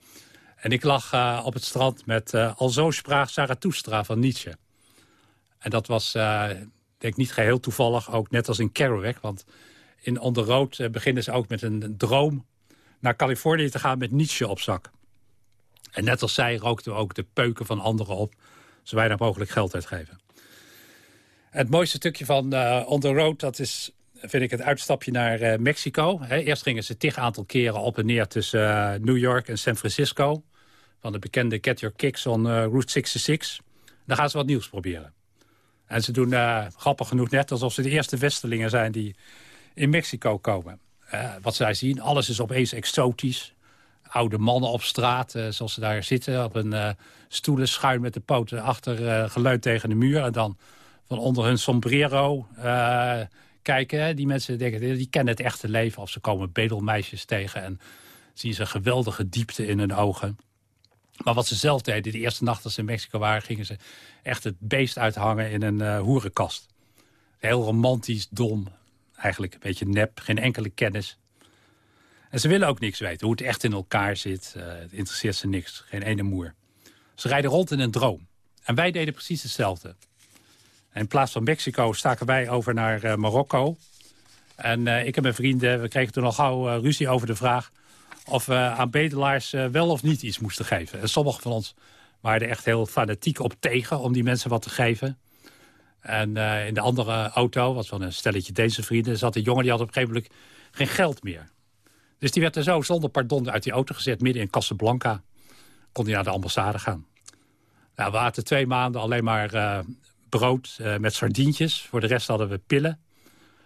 Speaker 3: En ik lag uh, op het strand met uh, Al zo spraak Zarathustra van Nietzsche. En dat was, denk ik, niet geheel toevallig, ook net als in Kerouac. Want in On the Road beginnen ze ook met een droom... naar Californië te gaan met Nietzsche op zak. En net als zij rookten we ook de peuken van anderen op... zo weinig mogelijk geld uitgeven. Het mooiste stukje van uh, On the Road, dat is, vind ik, het uitstapje naar uh, Mexico. eerst gingen ze tig aantal keren op en neer tussen uh, New York en San Francisco. Van de bekende Get Your Kicks on Route 66. Dan gaan ze wat nieuws proberen. En ze doen grappig genoeg net alsof ze de eerste Westelingen zijn die in Mexico komen. wat zij zien, alles is opeens exotisch oude mannen op straat, zoals ze daar zitten... op een uh, stoelen schuin met de poten achter uh, geleund tegen de muur... en dan van onder hun sombrero kijken. Die mensen denken, die kennen het echte leven... of ze komen bedelmeisjes tegen en zien ze geweldige diepte in hun ogen. Maar wat ze zelf deden, de eerste nacht dat ze in Mexico waren... gingen ze echt het beest uithangen in een hoerenkast. Heel romantisch, dom, eigenlijk een beetje nep, geen enkele kennis... En ze willen ook niks weten, hoe het echt in elkaar zit. Uh, het interesseert ze niks, geen ene moer. Ze rijden rond in een droom. En wij deden precies hetzelfde. In plaats van Mexico staken wij over naar uh, Marokko. En uh, ik en mijn vrienden, we kregen toen al gauw ruzie over de vraag... of we aan bedelaars wel of niet iets moesten geven. En sommigen van ons waren er echt heel fanatiek op tegen... om die mensen wat te geven. En in de andere auto, was van een stelletje Deense vrienden... zat een jongen die had op een gegeven moment geen geld meer. Dus die werd er zo zonder pardon uit die auto gezet, midden in Casablanca. Kon hij naar de ambassade gaan. Nou, we aten twee maanden alleen maar brood uh, met sardientjes. Voor de rest hadden we pillen.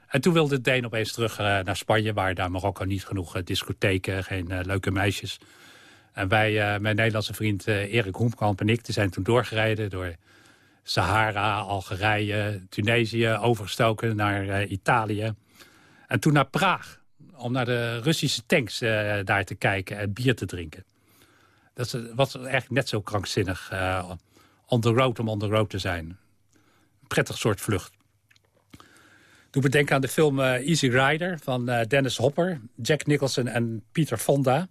Speaker 3: En toen wilde Deen opeens terug uh, naar Spanje... waar daar Marokko niet genoeg discotheken, geen leuke meisjes. En wij, mijn Nederlandse vriend Erik Hoemkamp en ik... die zijn toen doorgereden door Sahara, Algerije, Tunesië... overgestoken naar Italië. En toen naar Praag om naar de Russische tanks daar te kijken en bier te drinken. Dat was eigenlijk net zo krankzinnig uh, on the road om on the road te zijn. Prettig soort vlucht. Doe me denken aan de film Easy Rider van Dennis Hopper, Jack Nicholson en Peter Fonda.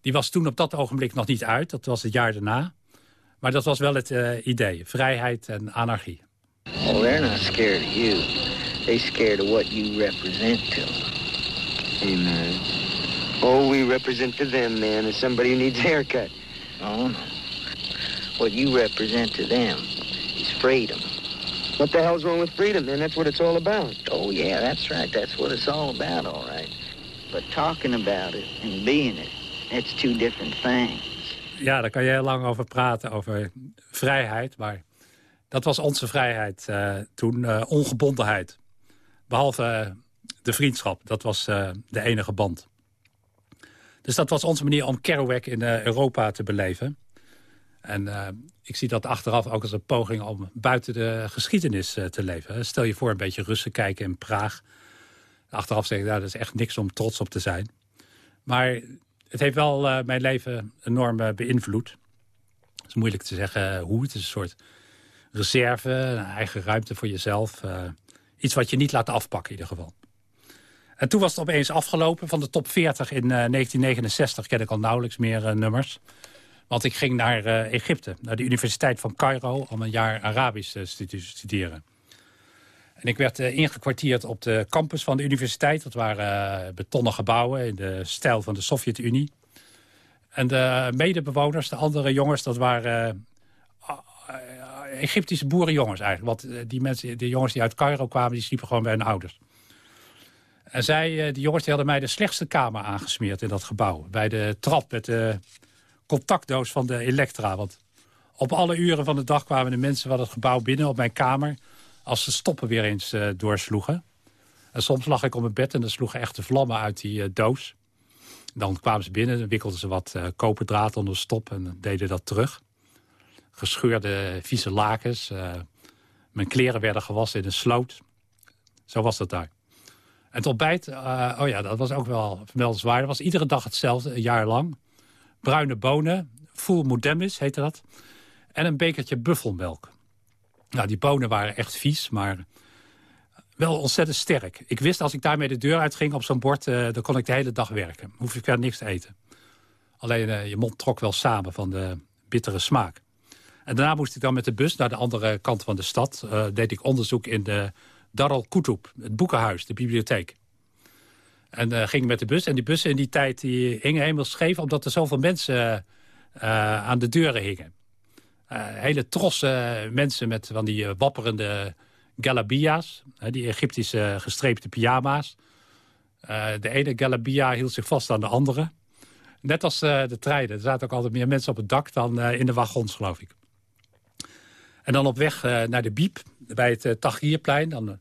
Speaker 3: Die was toen op dat ogenblik nog niet uit, dat was het jaar daarna. Maar dat was wel het idee, vrijheid en anarchie.
Speaker 10: Oh, they're not scared of you. They're scared of what you represent to them. Man. Oh, we represent to them, man, as somebody who needs a haircut. Oh, no. What you represent to them is freedom. What the hell's wrong with freedom, man? That's what it's all about. Oh, yeah, that's right. That's what it's all about, all right. But talking about it and being it, it's two different things.
Speaker 3: Ja, daar kan je heel lang over praten, over vrijheid. Maar dat was onze vrijheid uh, toen, uh, ongebondenheid. Behalve uh, de vriendschap, dat was de enige band. Dus dat was onze manier om Kerouac in Europa te beleven. En ik zie dat achteraf ook als een poging om buiten de geschiedenis te leven. Stel je voor een beetje Russen kijken in Praag. Achteraf zeg ik, nou, dat is echt niks om trots op te zijn. Maar het heeft wel mijn leven enorm beïnvloed. Het is moeilijk te zeggen hoe. Het is een soort reserve, een eigen ruimte voor jezelf. Iets wat je niet laat afpakken in ieder geval. En toen was het opeens afgelopen. Van de top 40 in uh, 1969 ken ik al nauwelijks meer nummers. Want ik ging naar Egypte, naar de Universiteit van Cairo... om een jaar Arabisch te studeren. En ik werd ingekwartierd op de campus van de universiteit. Dat waren betonnen gebouwen in de stijl van de Sovjet-Unie. En de medebewoners, de andere jongens, dat waren Egyptische boerenjongens eigenlijk. Want eh, die, mensen, die jongens die uit Cairo kwamen, die sliepen gewoon bij hun ouders. En zij, eh, die jongens die hadden mij de slechtste kamer aangesmeerd in dat gebouw. Bij de trap met de contactdoos van de Elektra. Want op alle uren van de dag kwamen de mensen van het gebouw binnen op mijn kamer... als ze stoppen weer eens uh, doorsloegen. En soms lag ik op mijn bed en dan sloegen echte vlammen uit die doos. Dan kwamen ze binnen, wikkelden ze wat koperdraad onder de stop... en deden dat terug gescheurde vieze lakens. Mijn kleren werden gewassen in een sloot. Zo was dat daar. En het ontbijt, oh ja, dat was ook wel vermeldenswaardig. Was iedere dag hetzelfde, een jaar lang. Bruine bonen, full modemis heette dat. En een bekertje buffelmelk. Nou, die bonen waren echt vies, maar wel ontzettend sterk. Ik wist als ik daarmee de deur uitging op zo'n bord... Uh, dan kon ik de hele dag werken. Hoef ik verder niks te eten. Alleen uh, je mond trok wel samen van de bittere smaak. En daarna moest ik dan met de bus naar de andere kant van de stad. Uh, deed ik onderzoek in de Darul Kutub, het boekenhuis, de bibliotheek. En uh, ging met de bus. En die bussen in die tijd die hingen helemaal scheef... omdat er zoveel mensen uh, aan de deuren hingen. hele trosse mensen met van die wapperende galabia's. die Egyptische gestreepte pyjama's. de ene galabia hield zich vast aan de andere. Net als de treinen. Er zaten ook altijd meer mensen op het dak dan in de wagons, geloof ik. En dan op weg naar de Biep, bij het Tahrirplein. Dan,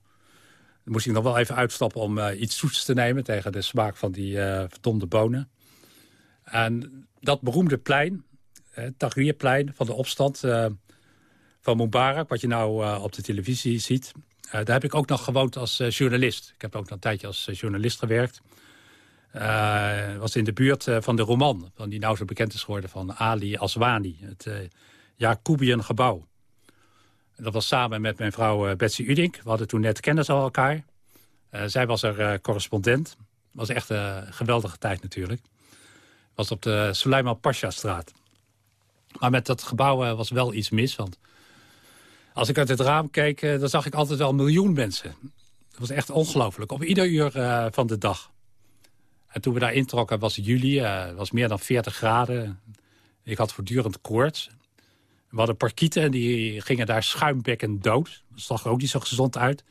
Speaker 3: uh, moest ik nog wel even uitstappen om iets zoets te nemen... tegen de smaak van die verdomde bonen. En dat beroemde plein, het Tahrirplein van de opstand van Mubarak... wat je nou op de televisie ziet... daar heb ik ook nog gewoond als journalist. Ik heb ook nog een tijdje als journalist gewerkt. was in de buurt van de roman, van die nou zo bekend is geworden... van Ali Aswani, het Jacobian gebouw. Dat was samen met mijn vrouw uh, Betsy Udink. We hadden toen net kennis al elkaar. Uh, zij was er uh, correspondent. was echt een geweldige tijd natuurlijk. Was op de Suleiman Pasha-straat. Maar met dat gebouw was wel iets mis. Want als ik uit het raam keek, dan zag ik altijd wel een miljoen mensen. Dat was echt ongelooflijk. Op ieder uur van de dag. En toen we daar introkken was het juli. Het was meer dan 40 graden. Ik had voortdurend koorts. We hadden parkieten en die gingen daar schuimbekkend dood. Dat zag er ook niet zo gezond uit.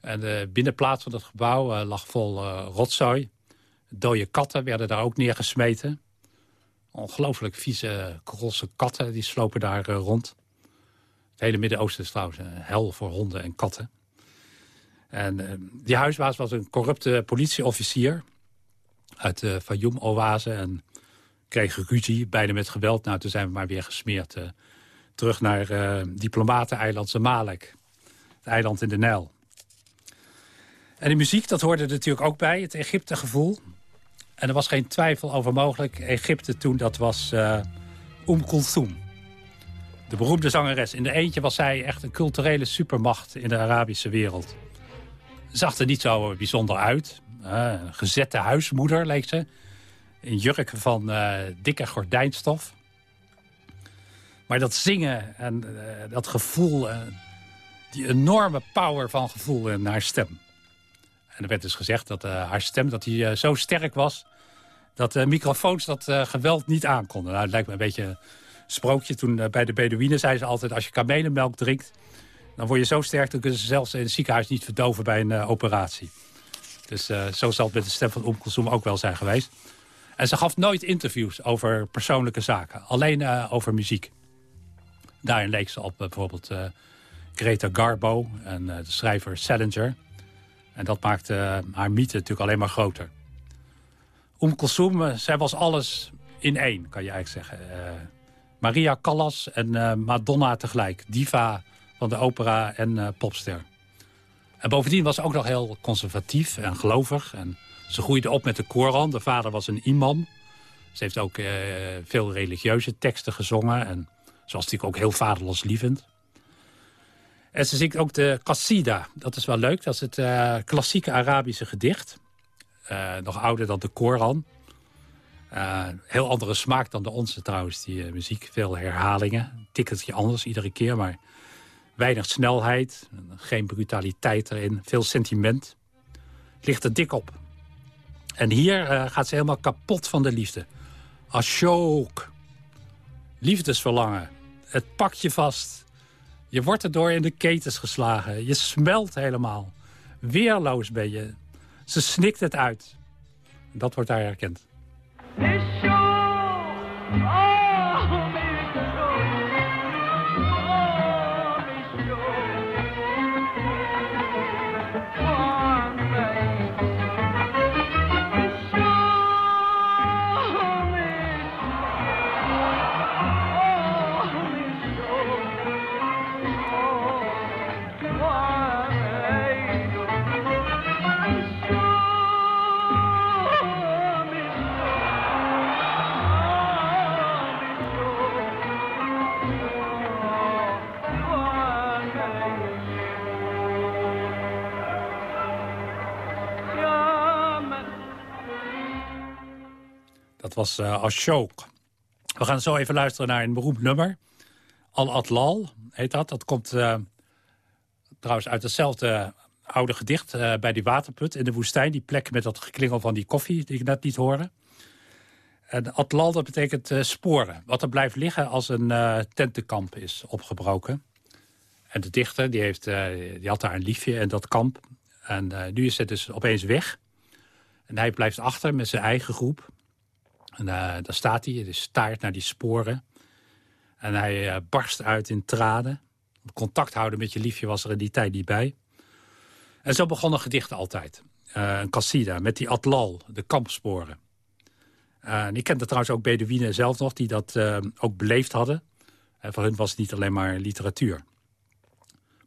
Speaker 3: En de binnenplaats van het gebouw uh, lag vol uh, rotzooi. Dode katten werden daar ook neergesmeten. Ongelooflijk vieze, krosse katten die slopen daar rond. Het hele Midden-Oosten is trouwens een hel voor honden en katten. En die huisbaas was een corrupte politieofficier uit de Fayoum-oase. En kreeg ruzie, bijna met geweld. Nou, toen zijn we maar weer gesmeerd. Uh, terug naar uh, diplomateneiland Zamalek. Het eiland in de Nijl. En de muziek, dat hoorde er natuurlijk ook bij. Het Egypte-gevoel. En er was geen twijfel over mogelijk. Egypte toen, dat was uh, Umm Kulthum. De beroemde zangeres. In de eentje was zij echt een culturele supermacht in de Arabische wereld. Zag er niet zo bijzonder uit. Gezette huismoeder leek ze. In jurken van uh, dikke gordijnstof. Maar dat zingen en uh, dat gevoel... die enorme power van gevoel in haar stem. En er werd dus gezegd dat haar stem dat die, zo sterk was... dat microfoons dat geweld niet aankonden. Nou, het lijkt me een beetje een sprookje. Toen bij de Bedouinen zei ze altijd... als je kamelenmelk drinkt, dan word je zo sterk... dan kunnen ze zelfs in het ziekenhuis niet verdoven bij een operatie. Dus uh, zo zal het met de stem van Oem ook wel zijn geweest. En ze gaf nooit interviews over persoonlijke zaken. Alleen uh, over muziek. Daarin leek ze op uh, bijvoorbeeld Greta Garbo en de schrijver Salinger. En dat maakte haar mythe natuurlijk alleen maar groter. Oem zij was alles in één, kan je eigenlijk zeggen. Maria Callas en Madonna tegelijk. Diva van de opera en popster. En bovendien was ze ook nog heel conservatief en gelovig. En ze groeide op met de Koran. De vader was een imam. Ze heeft ook eh, veel religieuze teksten gezongen. En ze was natuurlijk ook heel vaderlandslievend. En ze zingt ook de Qasida. Dat is wel leuk. Dat is het uh, klassieke Arabische gedicht. Uh, nog ouder dan de Koran. Heel andere smaak dan de onze trouwens, die muziek. Veel herhalingen. Tikkeltje anders iedere keer, maar Weinig snelheid, geen brutaliteit erin, veel sentiment. ligt er dik op. En hier uh, gaat ze helemaal kapot van de liefde. Ashok. Liefdesverlangen. Het pakt je vast. Je wordt erdoor in de ketens geslagen. Je smelt helemaal. Weerloos ben je. Ze snikt het uit. Dat wordt daar herkend. Was uh, Ashok. We gaan zo even luisteren naar een beroemd nummer. Al-Atlal heet dat. Dat komt uh, trouwens uit hetzelfde oude gedicht... Uh, bij die waterput in de woestijn. Die plek met dat geklingel van die koffie die ik net niet hoorde. En Atlal, dat betekent sporen. Wat er blijft liggen als een tentenkamp is opgebroken. En de dichter die heeft, die had daar een liefje in dat kamp. En nu is het dus opeens weg. En hij blijft achter met zijn eigen groep. En uh, daar staat hij, dus staart naar die sporen. En hij uh, barst uit in tranen. Contact houden met je liefje was er in die tijd niet bij. En zo begon een gedicht altijd. Uh, een kassida met die atlal, de kampsporen. en ik kende trouwens ook Bedouinen zelf nog, die dat ook beleefd hadden. En voor hun was het niet alleen maar literatuur.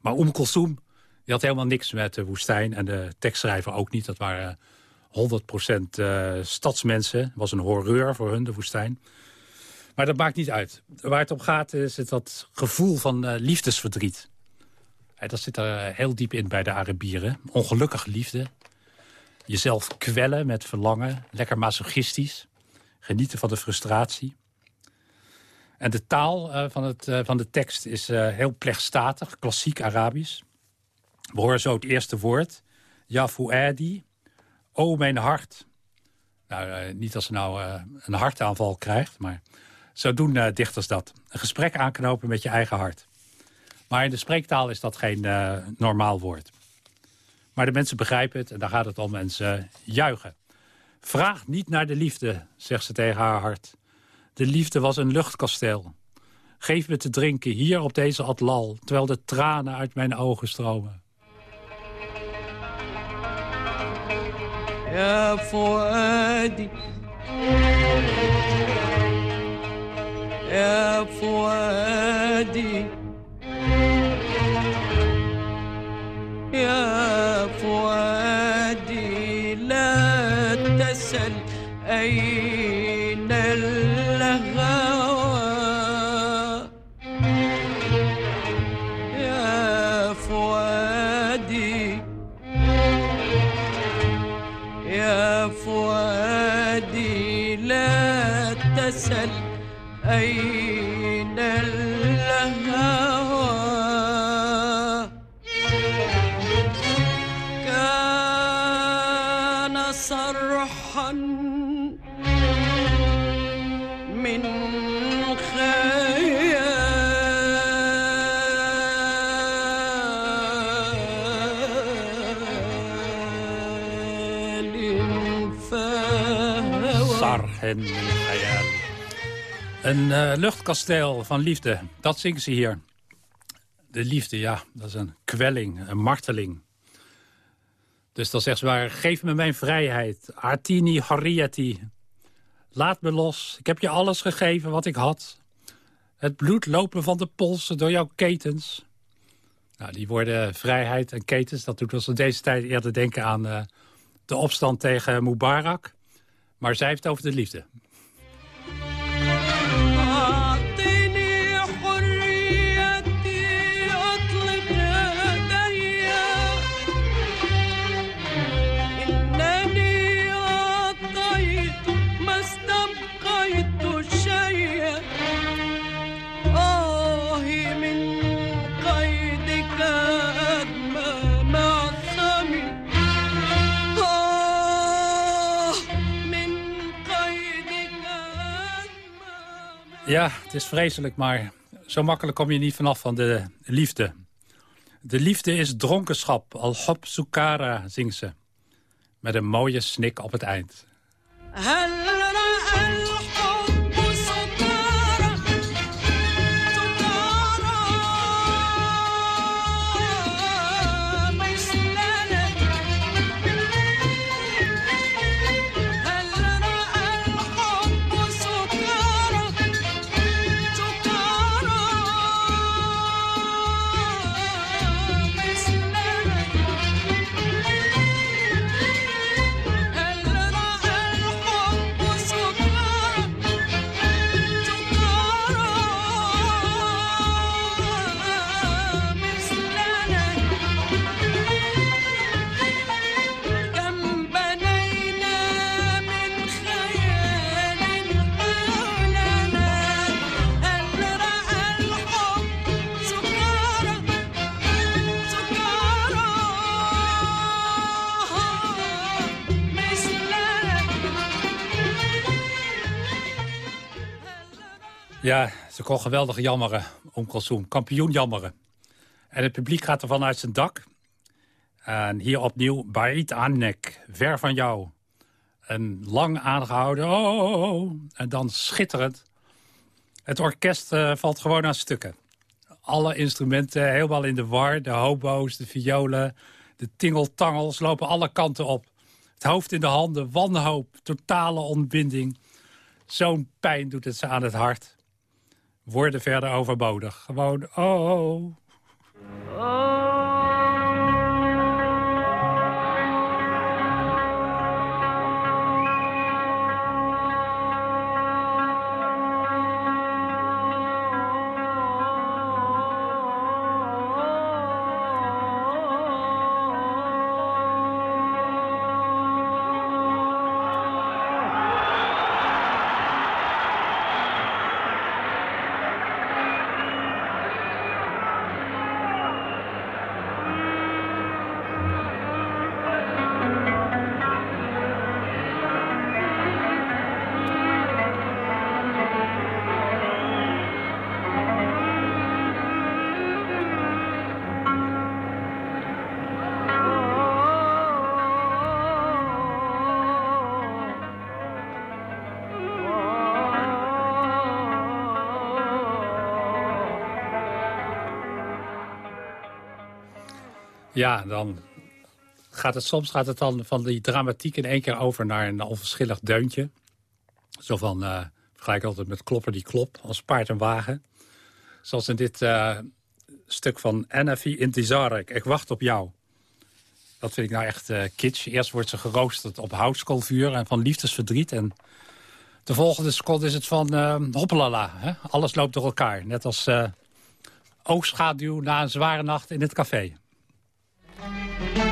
Speaker 3: Maar Oem Kulsum, die had helemaal niks met de woestijn. En de tekstschrijver ook niet. Dat waren 100% uh, stadsmensen. was een horreur voor hun, de woestijn. Maar dat maakt niet uit. Waar het om gaat is het dat gevoel van uh, liefdesverdriet. dat zit er heel diep in bij de Arabieren. Ongelukkige liefde. Jezelf kwellen met verlangen. Lekker masochistisch. Genieten van de frustratie. En de taal van, het, van de tekst is uh, heel plechtstatig, klassiek Arabisch. We horen zo het eerste woord. Ja fuadi, oh mijn hart. Nou, uh, niet als ze nou uh, een hartaanval krijgt, maar zo doen uh, dichters dat. Een gesprek aanknopen met je eigen hart. Maar in de spreektaal is dat geen normaal woord. Maar de mensen begrijpen het en daar gaat het om en ze juichen. Vraag niet naar de liefde, zegt ze tegen haar hart. De liefde was een luchtkasteel. Geef me te drinken hier op deze atlal, terwijl de tranen uit mijn ogen stromen. يا فؤادي. يا فؤادي. يا فؤادي لا تسل أين الهوى. يا فؤادي.
Speaker 11: فؤادي لا تسل
Speaker 3: أي en. Eh, een eh, luchtkasteel van liefde, dat zingen ze hier. De liefde, ja, dat is een kwelling, een marteling. Dus dan zegt ze waar, geef me mijn vrijheid. Artini Harriati. Laat me los, ik heb je alles gegeven wat ik had. Het bloed lopen van de polsen door jouw ketens. Nou, die woorden vrijheid en ketens, dat doet ons in deze tijd eerder denken aan... Eh, de opstand tegen Mubarak. Maar zij heeft het over de liefde. Ja, het is vreselijk, maar zo makkelijk kom je niet vanaf van de liefde. De liefde is dronkenschap, al hop sukara, zingt ze. Met een mooie snik op het eind.
Speaker 11: هل
Speaker 3: Ja, ze kon geweldig jammeren, om Kulsoem. Kampioen jammeren. En het publiek gaat ervan uit zijn dak. En hier opnieuw, Bait Annek, ver van jou. En lang aangehouden, oh, oh, oh, oh. en dan schitterend. Het orkest eh, valt gewoon aan stukken. Alle instrumenten helemaal in de war. De hobo's, de violen, de tingeltangels lopen alle kanten op. Het hoofd in de handen, wanhoop, totale ontbinding. Zo'n pijn doet het ze aan het hart. Woorden verder overbodig. Gewoon, oh, oh. Ja, dan gaat het soms gaat het dan van die dramatiek in één keer over naar een onverschillig deuntje. Zo van, eh vergelijk altijd met klopper die klop, als paard en wagen. Zoals in dit eh, stuk van Anafi Intizarek, Ik wacht op jou. Dat vind ik nou echt eh kitsch. Eerst wordt ze geroosterd op houtskoolvuur en van liefdesverdriet. En de volgende seconde is het van eh hoppelala. Hè? Alles loopt door elkaar. Net als oogschaduw na een zware nacht in het café.
Speaker 11: Bye.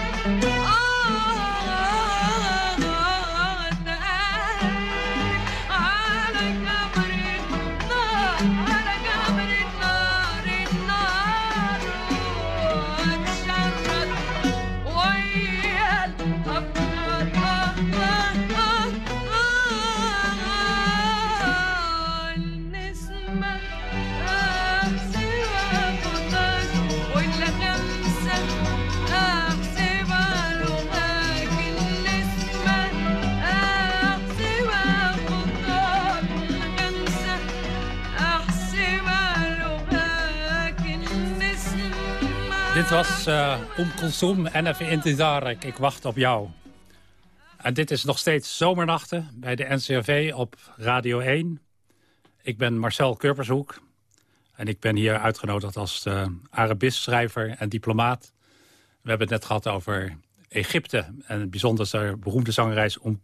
Speaker 3: Dit was uh, Om Kulsum en even Intizarek. Ik wacht op jou. En dit is nog steeds Zomernachten bij de NCRV op Radio 1. Ik ben Marcel Kurpershoek. En ik ben hier uitgenodigd als Arabist, schrijver en diplomaat. We hebben het net gehad over Egypte. En het bijzonder beroemde zangeres Om.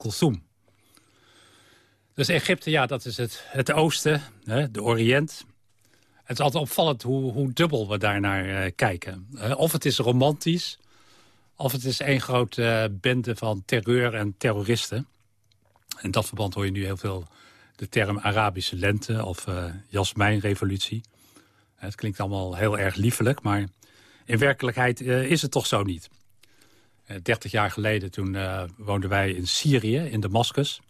Speaker 3: Dus Egypte, ja, dat is het, het oosten, hè, de Oriënt. Het is altijd opvallend hoe, hoe dubbel we daar naar uh, kijken. Uh, of het is romantisch, of het is één grote uh, bende van terreur en terroristen. In dat verband hoor je nu heel veel de term Arabische lente of jasmijnrevolutie. Het klinkt allemaal heel erg liefelijk, maar in werkelijkheid is het toch zo niet. Dertig jaar geleden toen woonden wij in Syrië, in Damascus.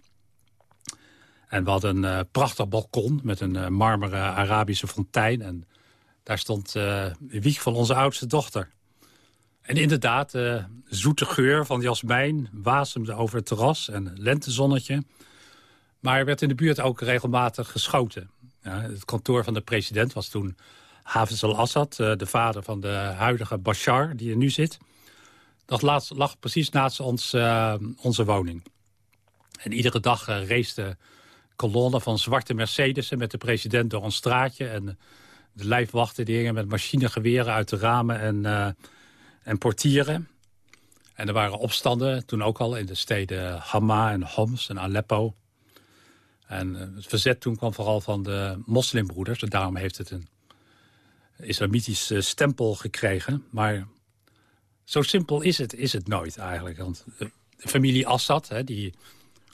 Speaker 3: En we hadden een uh, prachtig balkon met een uh, marmeren Arabische fontein. En daar stond uh, de wieg van onze oudste dochter. En inderdaad, zoete geur van jasmijn wasemde over het terras en lentezonnetje. Maar er werd in de buurt ook regelmatig geschoten. Ja, het kantoor van de president was toen Hafiz al-Assad, de vader van de huidige Bashar, die er nu zit. Dat lag, precies naast ons, onze woning. En iedere dag de kolonne van zwarte Mercedes'en met de president door ons straatje. En de lijfwachten die hingen met machinegeweren uit de ramen en, uh, en portieren. En er waren opstanden, toen ook al in de steden Hama en Homs en Aleppo. En uh, het verzet toen kwam vooral van de moslimbroeders. En daarom heeft het een islamitisch uh, stempel gekregen. Maar zo simpel is het, is het nooit eigenlijk. Want de familie Assad, hè, die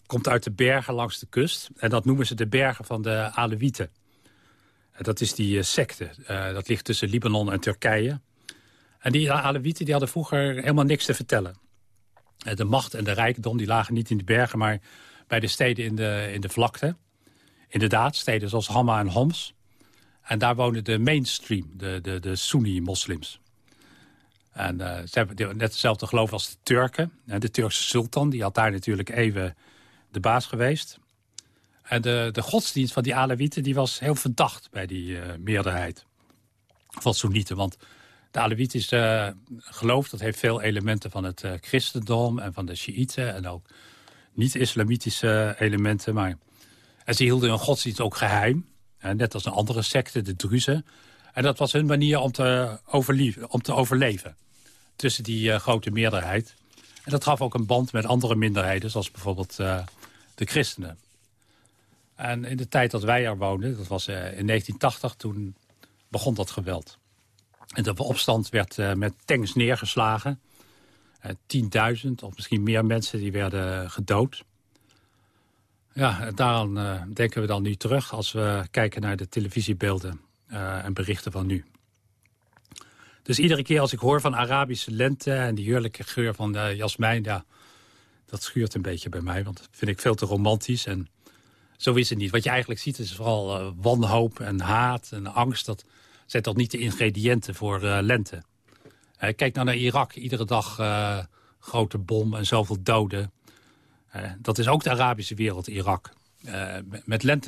Speaker 3: komt uit de bergen langs de kust. En dat noemen ze de bergen van de Alewieten. Dat is die uh, secte. Uh, dat ligt tussen Libanon en Turkije. En die Alewieten die hadden vroeger helemaal niks te vertellen. Uh, de macht en de rijkdom die lagen niet in de bergen... maar bij de steden in de, in de vlakte. Inderdaad, steden zoals Hama en Homs. En daar wonen de mainstream, de, de, de Sunni-moslims. En ze hebben net hetzelfde geloof als de Turken. De Turkse sultan die had daar natuurlijk even de baas geweest. En de, de godsdienst van die Alewieten die was heel verdacht bij die uh, meerderheid van Soenieten. Want de Alewietisch uh, geloof dat heeft veel elementen van het uh, christendom en van de Shiiten. En ook niet-islamitische elementen. Maar... En ze hielden hun godsdienst ook geheim. net als een andere secte, de Druzen. En dat was hun manier om te, om te overleven. Tussen die grote meerderheid. En dat gaf ook een band met andere minderheden. Zoals bijvoorbeeld de christenen. En in de tijd dat wij er woonden, dat was uh, in 1980, toen begon dat geweld. En de opstand werd uh, met tanks neergeslagen. Uh, 10.000 of misschien meer mensen die werden gedood. Ja, daaraan denken we dan nu terug als we kijken naar de televisiebeelden en berichten van nu. Dus iedere keer als ik hoor van Arabische lente en die heerlijke geur van de jasmijn... Ja, dat schuurt een beetje bij mij, want dat vind ik veel te romantisch. En zo is het niet. Wat je eigenlijk ziet is vooral uh, wanhoop en haat en angst. Dat zijn toch niet de ingrediënten voor uh, lente. Uh, kijk nou naar Irak. Iedere dag grote bom en zoveel doden. dat is ook de Arabische wereld, Irak. met lente